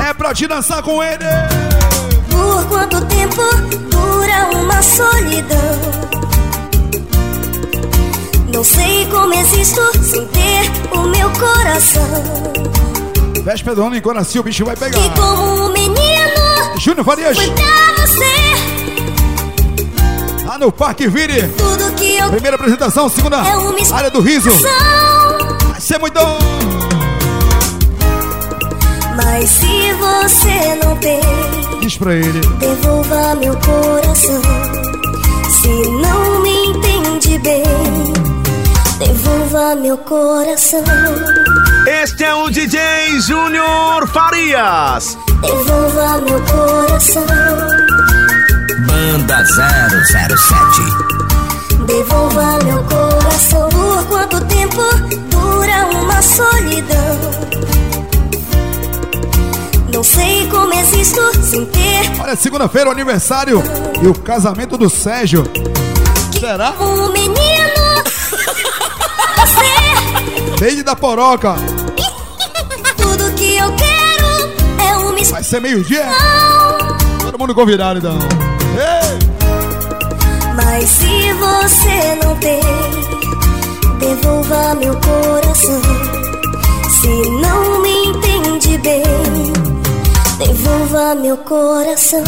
É pra te dançar com ele. Por quanto tempo dura uma solidão? Não sei como existo sem ter o meu coração. Véspera do ano em Coraci, o bicho vai pegar. E como um menino, Júnior Farias, foi pra você. lá no Parque Vire. Tudo que eu Primeira apresentação, segunda é uma área do riso. Vai ser muito bom. Mas se você não tem, Diz pra ele. devolva meu coração. Se não me entende bem, devolva meu coração. Este é o DJ Júnior Farias. Devolva meu coração. Banda 007. Devolva meu coração. Por quanto tempo dura uma solidão? Não sei como existo sem ter Olha, segunda-feira, o aniversário e o casamento do Sérgio. Será? um menino. Desde da Poroca. tudo que eu quero é precis. Vai ser meio-dia. Todo mundo convidado, então. Ei! mas se você não tem, devolva meu coração. Se não me entende bem, devolva meu coração.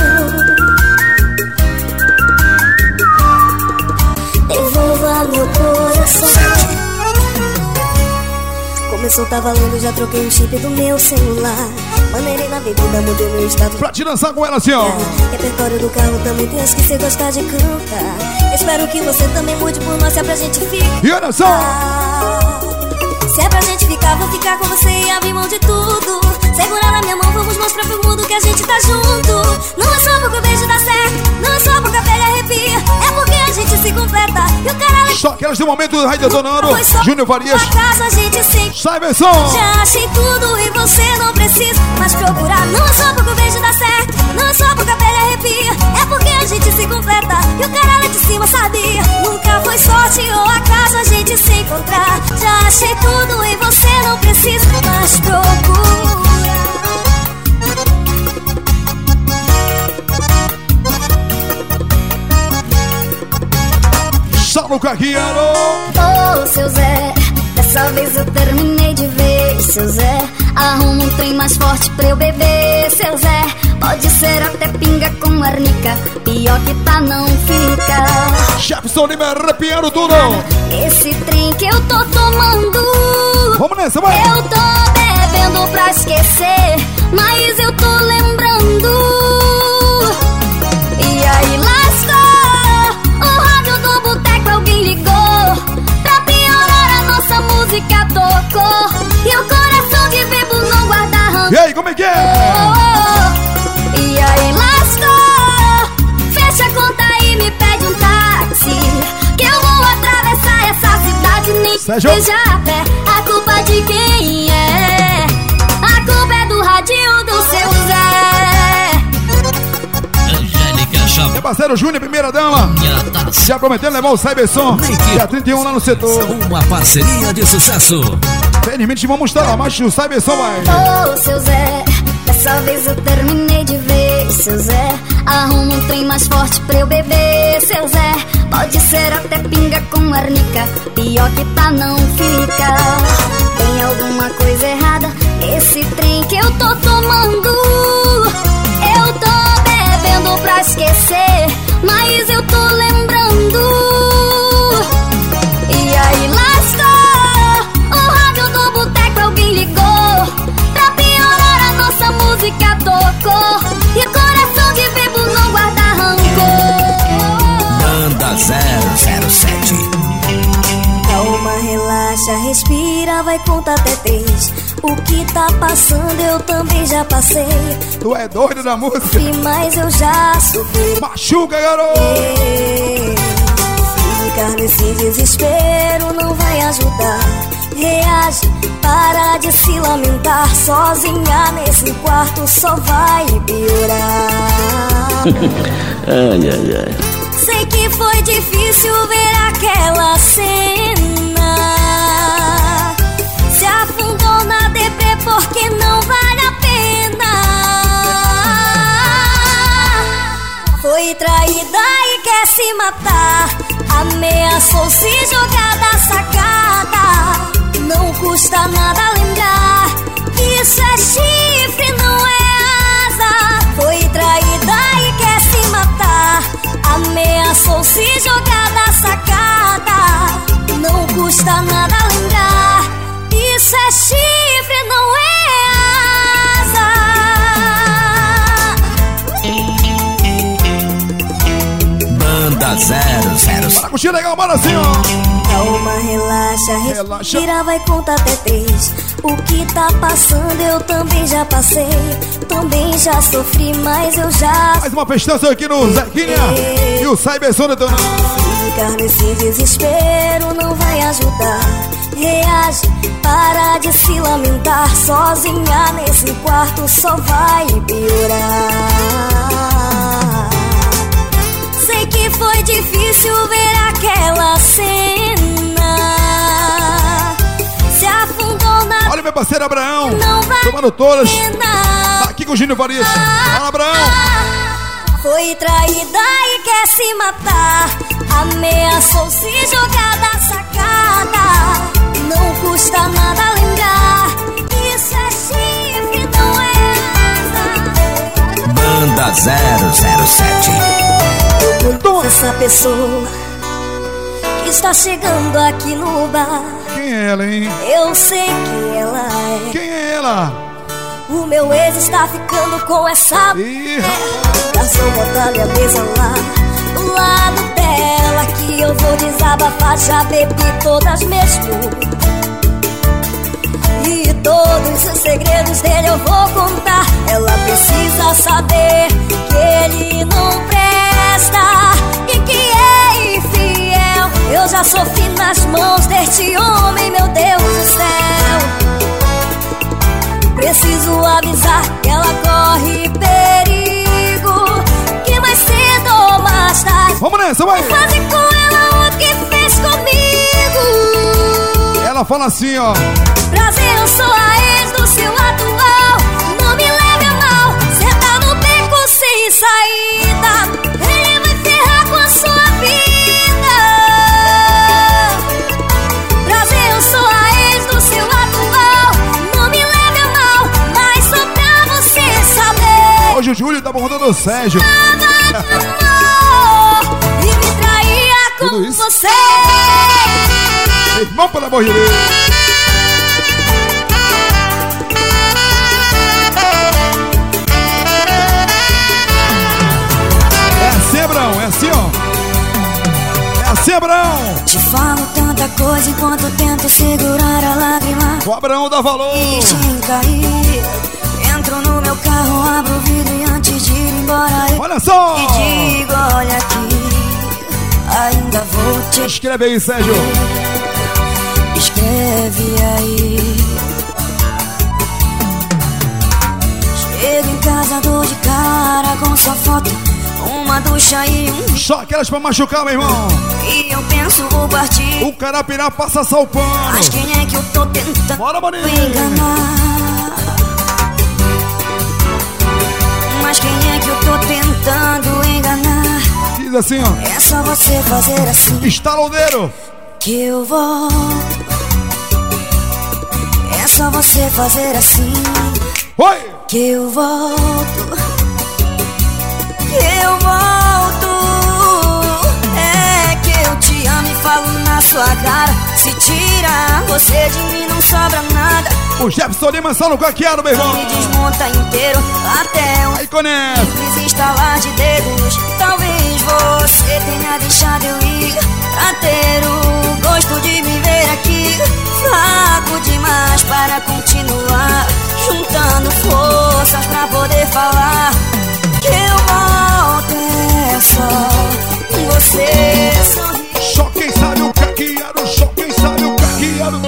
Começou, tá valendo, já troquei o chip do meu celular. Maneirei na bebida, mudei meu status. Pra te dançar com ela assim, ó. Repertório do carro também tem as que você gosta de cantar. Espero que você também mude por nós, é pra gente ficar. E olha só. Se é pra gente ficar, vou ficar com você e abrir mão de tudo. Segura na minha mão, vamos mostrar pro mundo que a gente tá junto. Não é só porque o beijo dá certo, não é só porque a pele arrepia. É porque a gente se completa e o caralho Só aquelas do momento, Raio Detonando. Júnior Farias. Acaso a gente se Sai, Benção. Já achei tudo e você não precisa mais procurar. Não é só porque o beijo dá certo, não é só porque a pele arrepia. É porque a gente se completa e o cara lá de cima sabia. Nunca foi sorte ou acaso a gente se encontrar. Já achei tudo e você não precisa mais procurar. Saulo Cargueiro. Ô, seu Zé, dessa vez eu terminei de vez, seu Zé. Arruma um trem mais forte pra eu beber, seu Zé. Pode ser até pinga com arnica, pior que tá não fica. Jefferson Lima arrepiando tudo. Esse trem que eu tô tomando. Vamos nessa, vai. Eu tô bebendo pra esquecer, mas eu tô lembrando. E aí lascou, o rádio do boteco alguém ligou. Pra piorar a nossa música tocou. E o coração de bebo não guarda rancor. E aí, como é que é? E cidade nem Sérgio. seja a pé. A culpa de quem é? A culpa é do radinho do seu Zé. Angélica Shop. Meu parceiro Júnior, primeira dama. Já prometendo levar o Cyberson. Dia 31 lá no setor. Uma parceria de sucesso. Felizmente vamos estar lá, mas o Cyberson vai. Ô, seu Zé, dessa vez eu terminei de vez, seu Zé. Arruma um trem mais forte pra eu beber, seu Zé. Pode ser até pinga com arnica, pior que tá não fica. Tem alguma coisa errada, esse trem que eu tô tomando. Eu tô bebendo pra esquecer, mas eu tô lembrando. E aí lascou, o rádio do boteco alguém ligou. Pra piorar a nossa música tocou. E 007. Calma, relaxa, respira, vai contar até três. O que tá passando eu também já passei. Tu é doido da música. E mais eu já sofri. Machuca, garoto! Ficar nesse desespero não vai ajudar. Reage, para de se lamentar. Sozinha nesse quarto só vai piorar. ai, ai, ai. Que foi difícil ver aquela cena. Se afundou na deprê porque não vale a pena. Foi traída e quer se matar. Ameaçou se jogar da sacada. Não custa nada lembrar. Isso é chifre, não é Ameaçou se jogar da sacada. Não custa nada lembrar. Isso é chifre, não é 007. Para curtir legal, bora assim, ó. Calma, relaxa, respira, vai contar até três. O que tá passando eu também já passei. Também já sofri, mas eu já. Mais uma festança aqui no Zequinha e o Cyberson detonando. Ficar nesse desespero não vai ajudar. Reage, para de se lamentar. Sozinha nesse quarto só vai piorar. Foi difícil ver aquela cena. Se afundou na Olha meu parceiro Abraão. Não vai Tomando todas. pena. aqui com o Júnior Farias. Fala, Abraão. Foi traída e quer se matar. Ameaçou se jogar da sacada. Não custa nada lembrar. Isso é chifre, não é asa. Banda 007. Essa pessoa que está chegando aqui no bar. Quem é ela, hein? Eu sei que ela é. Quem é ela? O meu ex está ficando com essa Ih, Garçom, bota minha mesa lá Do lado dela Que eu vou desabafar Já bebi todas mesmo E todos os segredos dele eu vou contar Ela precisa saber Que ele não presta E que é infiel? Eu já sofri nas mãos deste homem Meu Deus do céu. Preciso avisar que ela corre perigo. Que mais cedo ou mais tarde Vamos nessa, vai! Vai fazer com ela o que fez comigo. Ela fala assim, ó. Prazer, eu sou a ex do seu atual. Não me leve a mal Cê tá no beco sem saída o Júlio tá bordando o Sérgio. amor E me traía com você Irmão, pelo amor de Deus. É assim, Abraão, é assim, ó. É assim, Abraão. Te falo tanta coisa enquanto tento segurar a lágrima O Abraão dá valor. Cair Entro no meu carro, abro o vidro embora Olha só! E digo, olha aqui Ainda vou te Escreve aí, Sérgio. Escreve aí Chego em casa, dou de cara com sua foto Uma ducha e um Só aquelas pra machucar, meu irmão. E eu penso, vou partir O carapirá passa só o pano. Mas quem é que eu tô tentando Bora, Boninho. enganar? Diz assim, ó. É só você fazer assim Estala o dedo. que eu vou. É só você fazer assim Oi! que eu volto. Que eu volto. É que eu te amo e falo na sua cara. Se tira você de mim, não sobra nada. O Jefferson Lima só no caqueado, meu irmão. Me desmonta inteiro até o Aí, Coné. simples estalar de dedos. Você tenha deixado eu ir pra ter o gosto de me ver aqui. Fraco demais para continuar. Juntando forças pra poder falar. Que eu volto é só você sorrir. Só quem sabe o caqueado, só quem sabe o caqueado.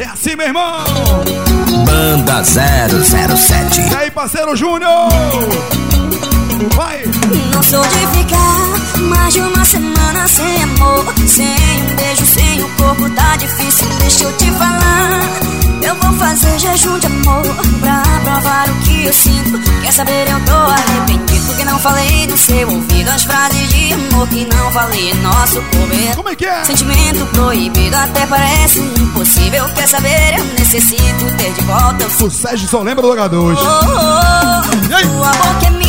É assim, meu irmão. Banda 007. E aí, parceiro Júnior? Vai! Não sou de ficar mais de uma semana sem amor Sem um beijo, sem o corpo tá difícil Deixa eu te falar Eu vou fazer jejum de amor Pra provar o que eu sinto Quer saber, eu tô arrependido Porque não falei no seu ouvido As frases de amor que não falei nosso começo Como é que é? Sentimento proibido até parece impossível Quer saber, eu necessito ter de volta o Sérgio só lembra do H2. Oh, oh, E aí? Tua boca é minha.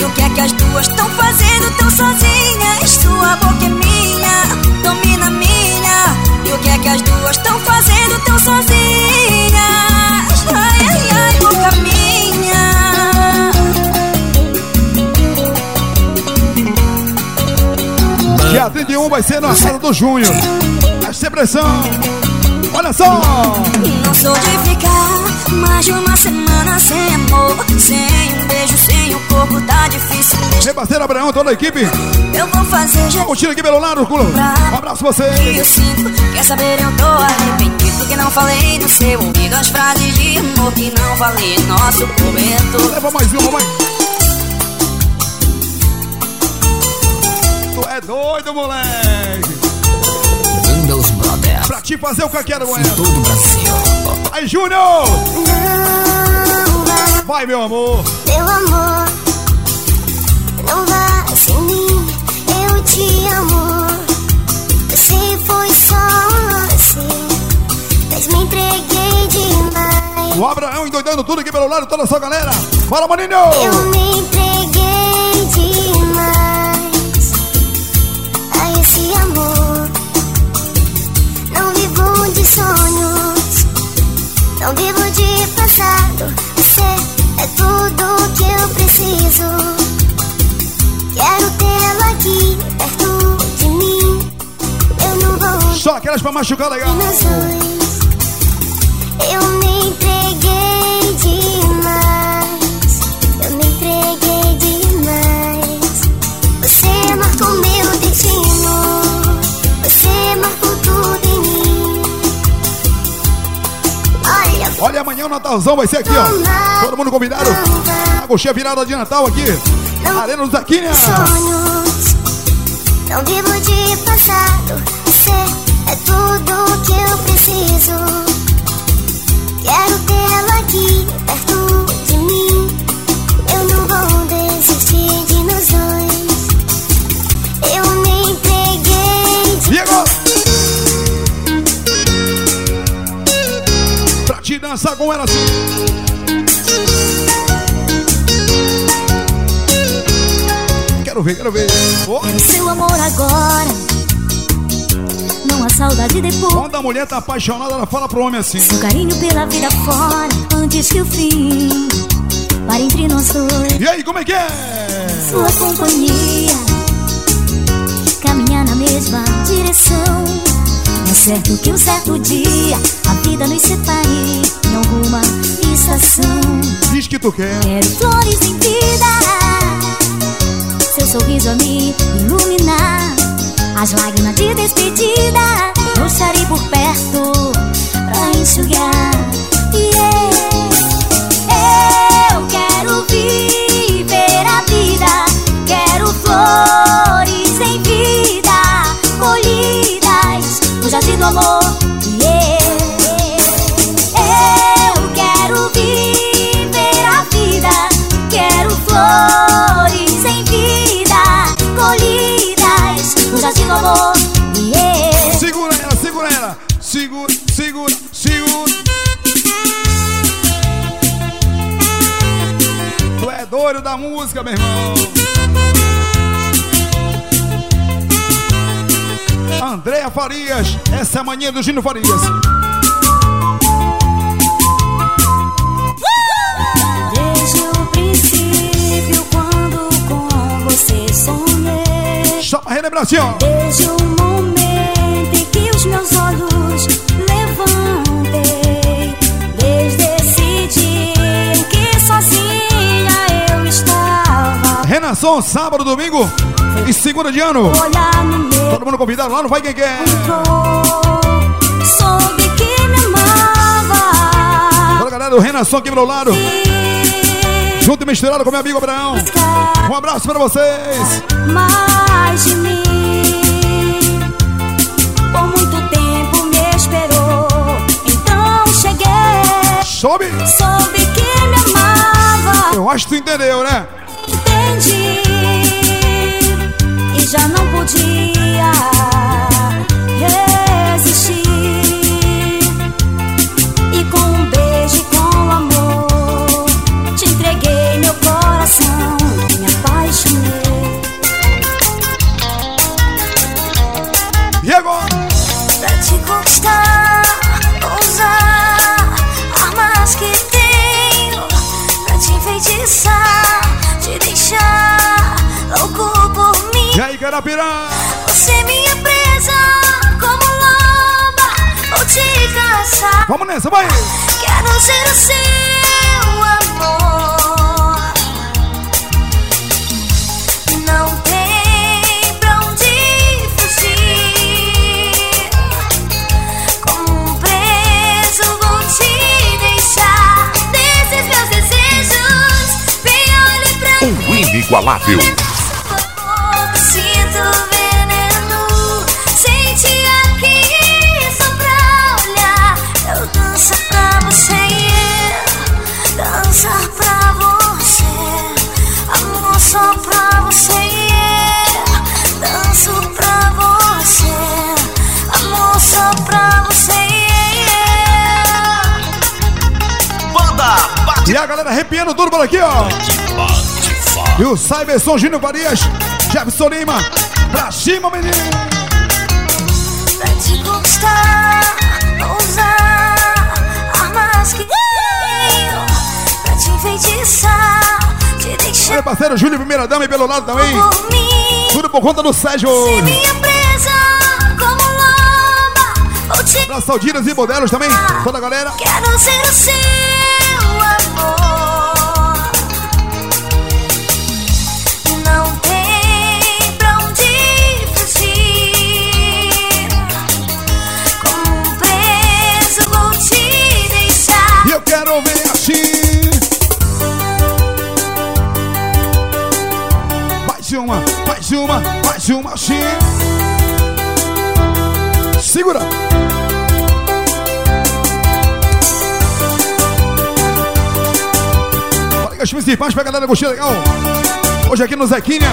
E o que é que as duas estão fazendo tão sozinhas? Tua boca é minha, domina minha. E o que é que as duas estão fazendo tão sozinhas? Ai, ai, ai, boca minha. Dia 31 vai ser na casa do. Vai ser pressão. Olha só! Não sou de ficar mais de uma semana sem amor. Sem um beijo, sem o corpo tá difícil. Meu parceiro Abraão, toda a equipe. Eu vou fazer jejum. Curtindo aqui pelo lado, culo. Um abraço pra que você. eu sinto Quer saber, eu tô arrependido Porque não falei no seu ouvido As frases de amor que não falei no Nosso começo Leva mais uma, mamãe. Tu é doido, moleque. Te fazer o que eu quero com ela. Todo o Brasil. Aí, Júnior! Não vá, Vai, meu amor. meu amor. Não vá sem mim, eu te amo. Você foi só assim, mas me entreguei demais. O Abraão endoidando tudo aqui pelo lado, toda a sua galera. Bora, maninho! Eu me entreguei demais a esse amor. De sonhos, não vivo de passado. Você é tudo que eu preciso. Quero tê-lo aqui perto de mim. Eu não vou Só aquelas pra machucar legal. Eu me amanhã o Natalzão vai ser aqui, ó. Todo mundo convidado. A coxinha virada de Natal aqui. Arena dos Zaquinha. sonhos. Não vivo de passado. Você é tudo que eu preciso. Quero tê-lo aqui perto de mim. Eu não vou desistir de nós dois. Eu dançar com ela assim. Quero ver, quero ver. Ó, Quero seu amor agora. Não há saudade depois. Quando a mulher tá apaixonada, ela fala pro homem assim. Seu carinho pela vida fora. Antes que o fim. Para entre nós dois. E aí, como é que é? Sua companhia. Caminhar na mesma direção. Certo que um certo dia a vida nos separe em alguma estação. Diz que tu quer. Quero flores em vida. Seu sorriso a me iluminar. As lágrimas de despedida. Eu estarei por perto pra enxugar. Sonhei. Só pra relembrar assim, ó. Desde o momento em que os meus olhos levantei. Desde esse dia em que sozinha eu estava. Renação, sábado, domingo e segunda de ano. No Todo mundo convidado lá, não vai quem quer. Galera do Renação aqui pro lado. Junto e misturado com meu amigo Abraão. Um abraço pra vocês. mais de mim. Por muito tempo me esperou, então cheguei. Sobe. Soube que me amava, Eu acho que tu entendeu, né? entendi. E já não podia resistir. Mim? Você é minha presa, como loba Vou te caçar Vamos nessa, vai! Quero ser o seu amor Não tem pra onde fugir Como um preso vou te deixar Desses meus desejos olhe pra O inigualável. Arrepiando tudo por aqui, ó. E o Cyberson Júnior Farias, Jefferson Lima, pra cima, menino. Pra te conquistar, usar armas que tenho Pra te enfeitiçar, te deixar Olha, parceiro, Júlio, primeira dama e pelo lado também. Tudo por conta do Sérgio. Ser minha presa, como lama Vou te Abraço ao Diras e Modelos também. Toda a galera. Quero ser o uma, mais uma assim. Segura. Fala as principais pra galera gostinho legal. Hoje aqui no Zequinha.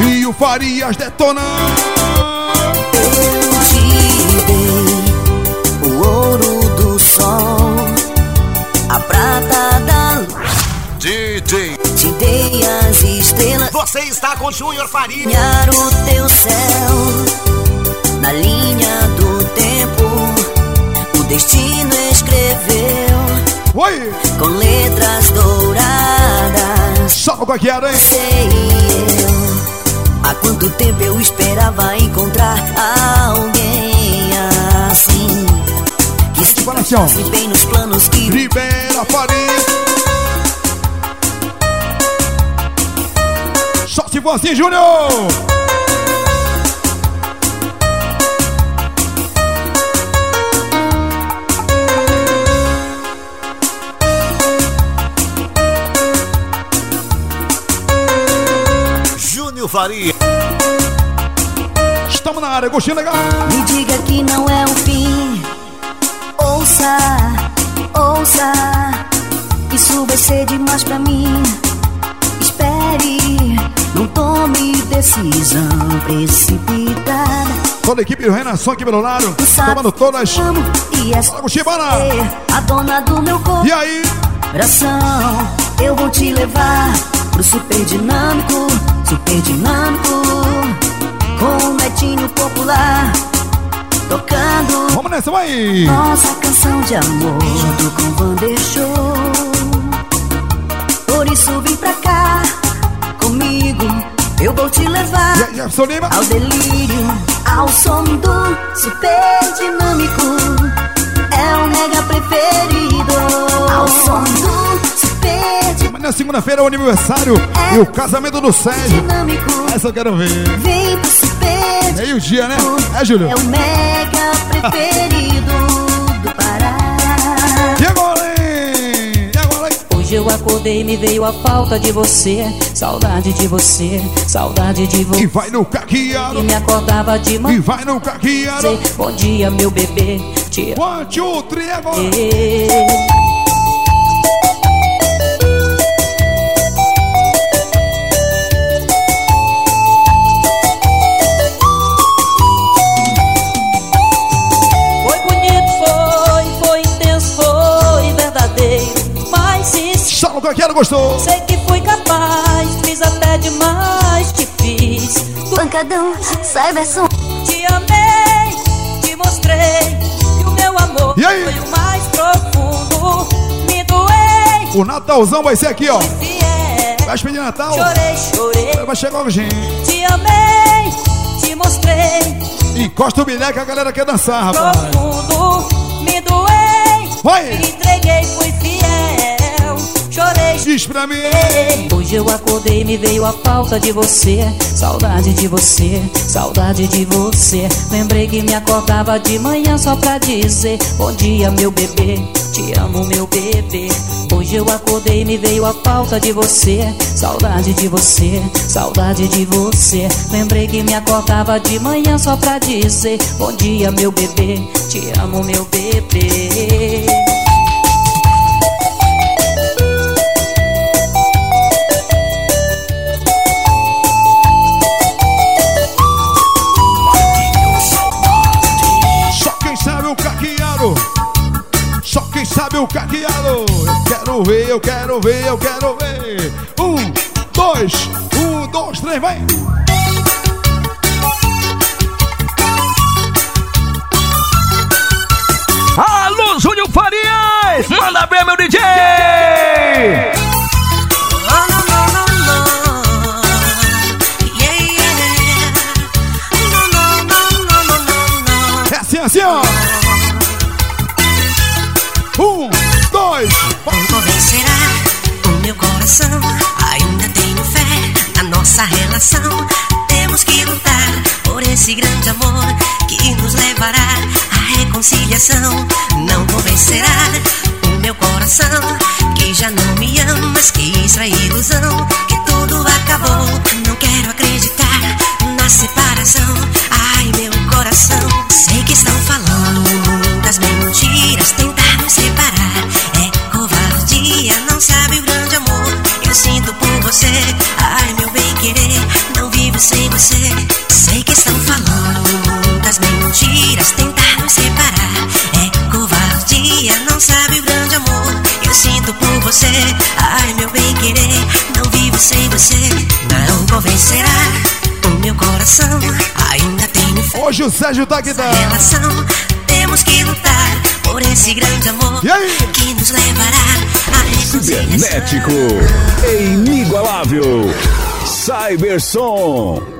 E o Farias detonando. Eu te dei o ouro do sol, a prata. Dei as estrelas. Você está com Júnior Faria. Olhar o teu céu na linha do tempo. O destino escreveu Oi! com letras douradas. Só a Kiara, hein? Sei eu. Há quanto tempo eu esperava encontrar alguém assim que se bem nos planos que Libera Faria. Assim, Júnior! Júnior Faria. Estamos na área, gostinho legal. Me diga que não é o fim. Ouça, ouça. Isso vai ser demais pra mim. Espere, não tome decisão precipitada. Toda a equipe do Renação aqui pelo lado. Tomando todas. E essa Fala, Cuxibana. é a dona do meu corpo. E aí? Coração, eu vou te levar pro super dinâmico, super dinâmico, com um netinho popular tocando. Vamos nessa, vai! Nossa canção de amor junto com o Vander Show. Por isso vem pra cá comigo, eu vou te levar ao delírio, ao som do super dinâmico. É o mega preferido. Ao som do super dinâmico. Na segunda-feira é o aniversário e o casamento do Sérgio. Essa eu quero ver. Vem pro super Meio-dia, né? É, Júlio? É o mega preferido Hoje eu acordei e me veio a falta de você. Saudade de você, saudade de você. E vai no caqueado. E me acordava de manhã. E vai no caqueado. Bom dia, meu bebê. Te One, two, three, Gostou. sei que fui capaz, fiz até demais, te fiz. Pancadão, sai versão. Te amei, te mostrei que o meu amor E aí? foi o mais profundo. Me doei, O Natalzão vai ser aqui, ó. Véspera de Natal. Chorei, chorei. Vai chegar com gente. Te amei, te mostrei Encosta o bilhete que a galera quer dançar, rapaz. profundo. Me doei, Vai! Diz pra mim. Hoje eu acordei e me veio a falta de você. Saudade de você, saudade de você. Lembrei que me acordava de manhã só pra dizer: Bom dia, meu bebê. Te amo, meu bebê. Hoje eu acordei e me veio a falta de você. Saudade de você, saudade de você. Lembrei que me acordava de manhã só pra dizer: Bom dia, meu bebê. Te amo, meu bebê. Quero ver, eu quero ver, eu quero ver. Um, dois, um, dois, três, vai. Nossa relação. Temos que lutar por esse grande amor que nos levará à reconciliação. Não convencerá o meu coração que já não me amas, que isso é ilusão, que tudo acabou. Não quero acreditar na separação. Ai, meu coração, sei que estão falando Convencerá o meu coração. Ainda tenho fé. Hoje o Sérgio tá aqui, tá? Relação, temos que lutar por esse grande amor que nos levará à reconciliação. Cibernético, inigualável, Cybersom.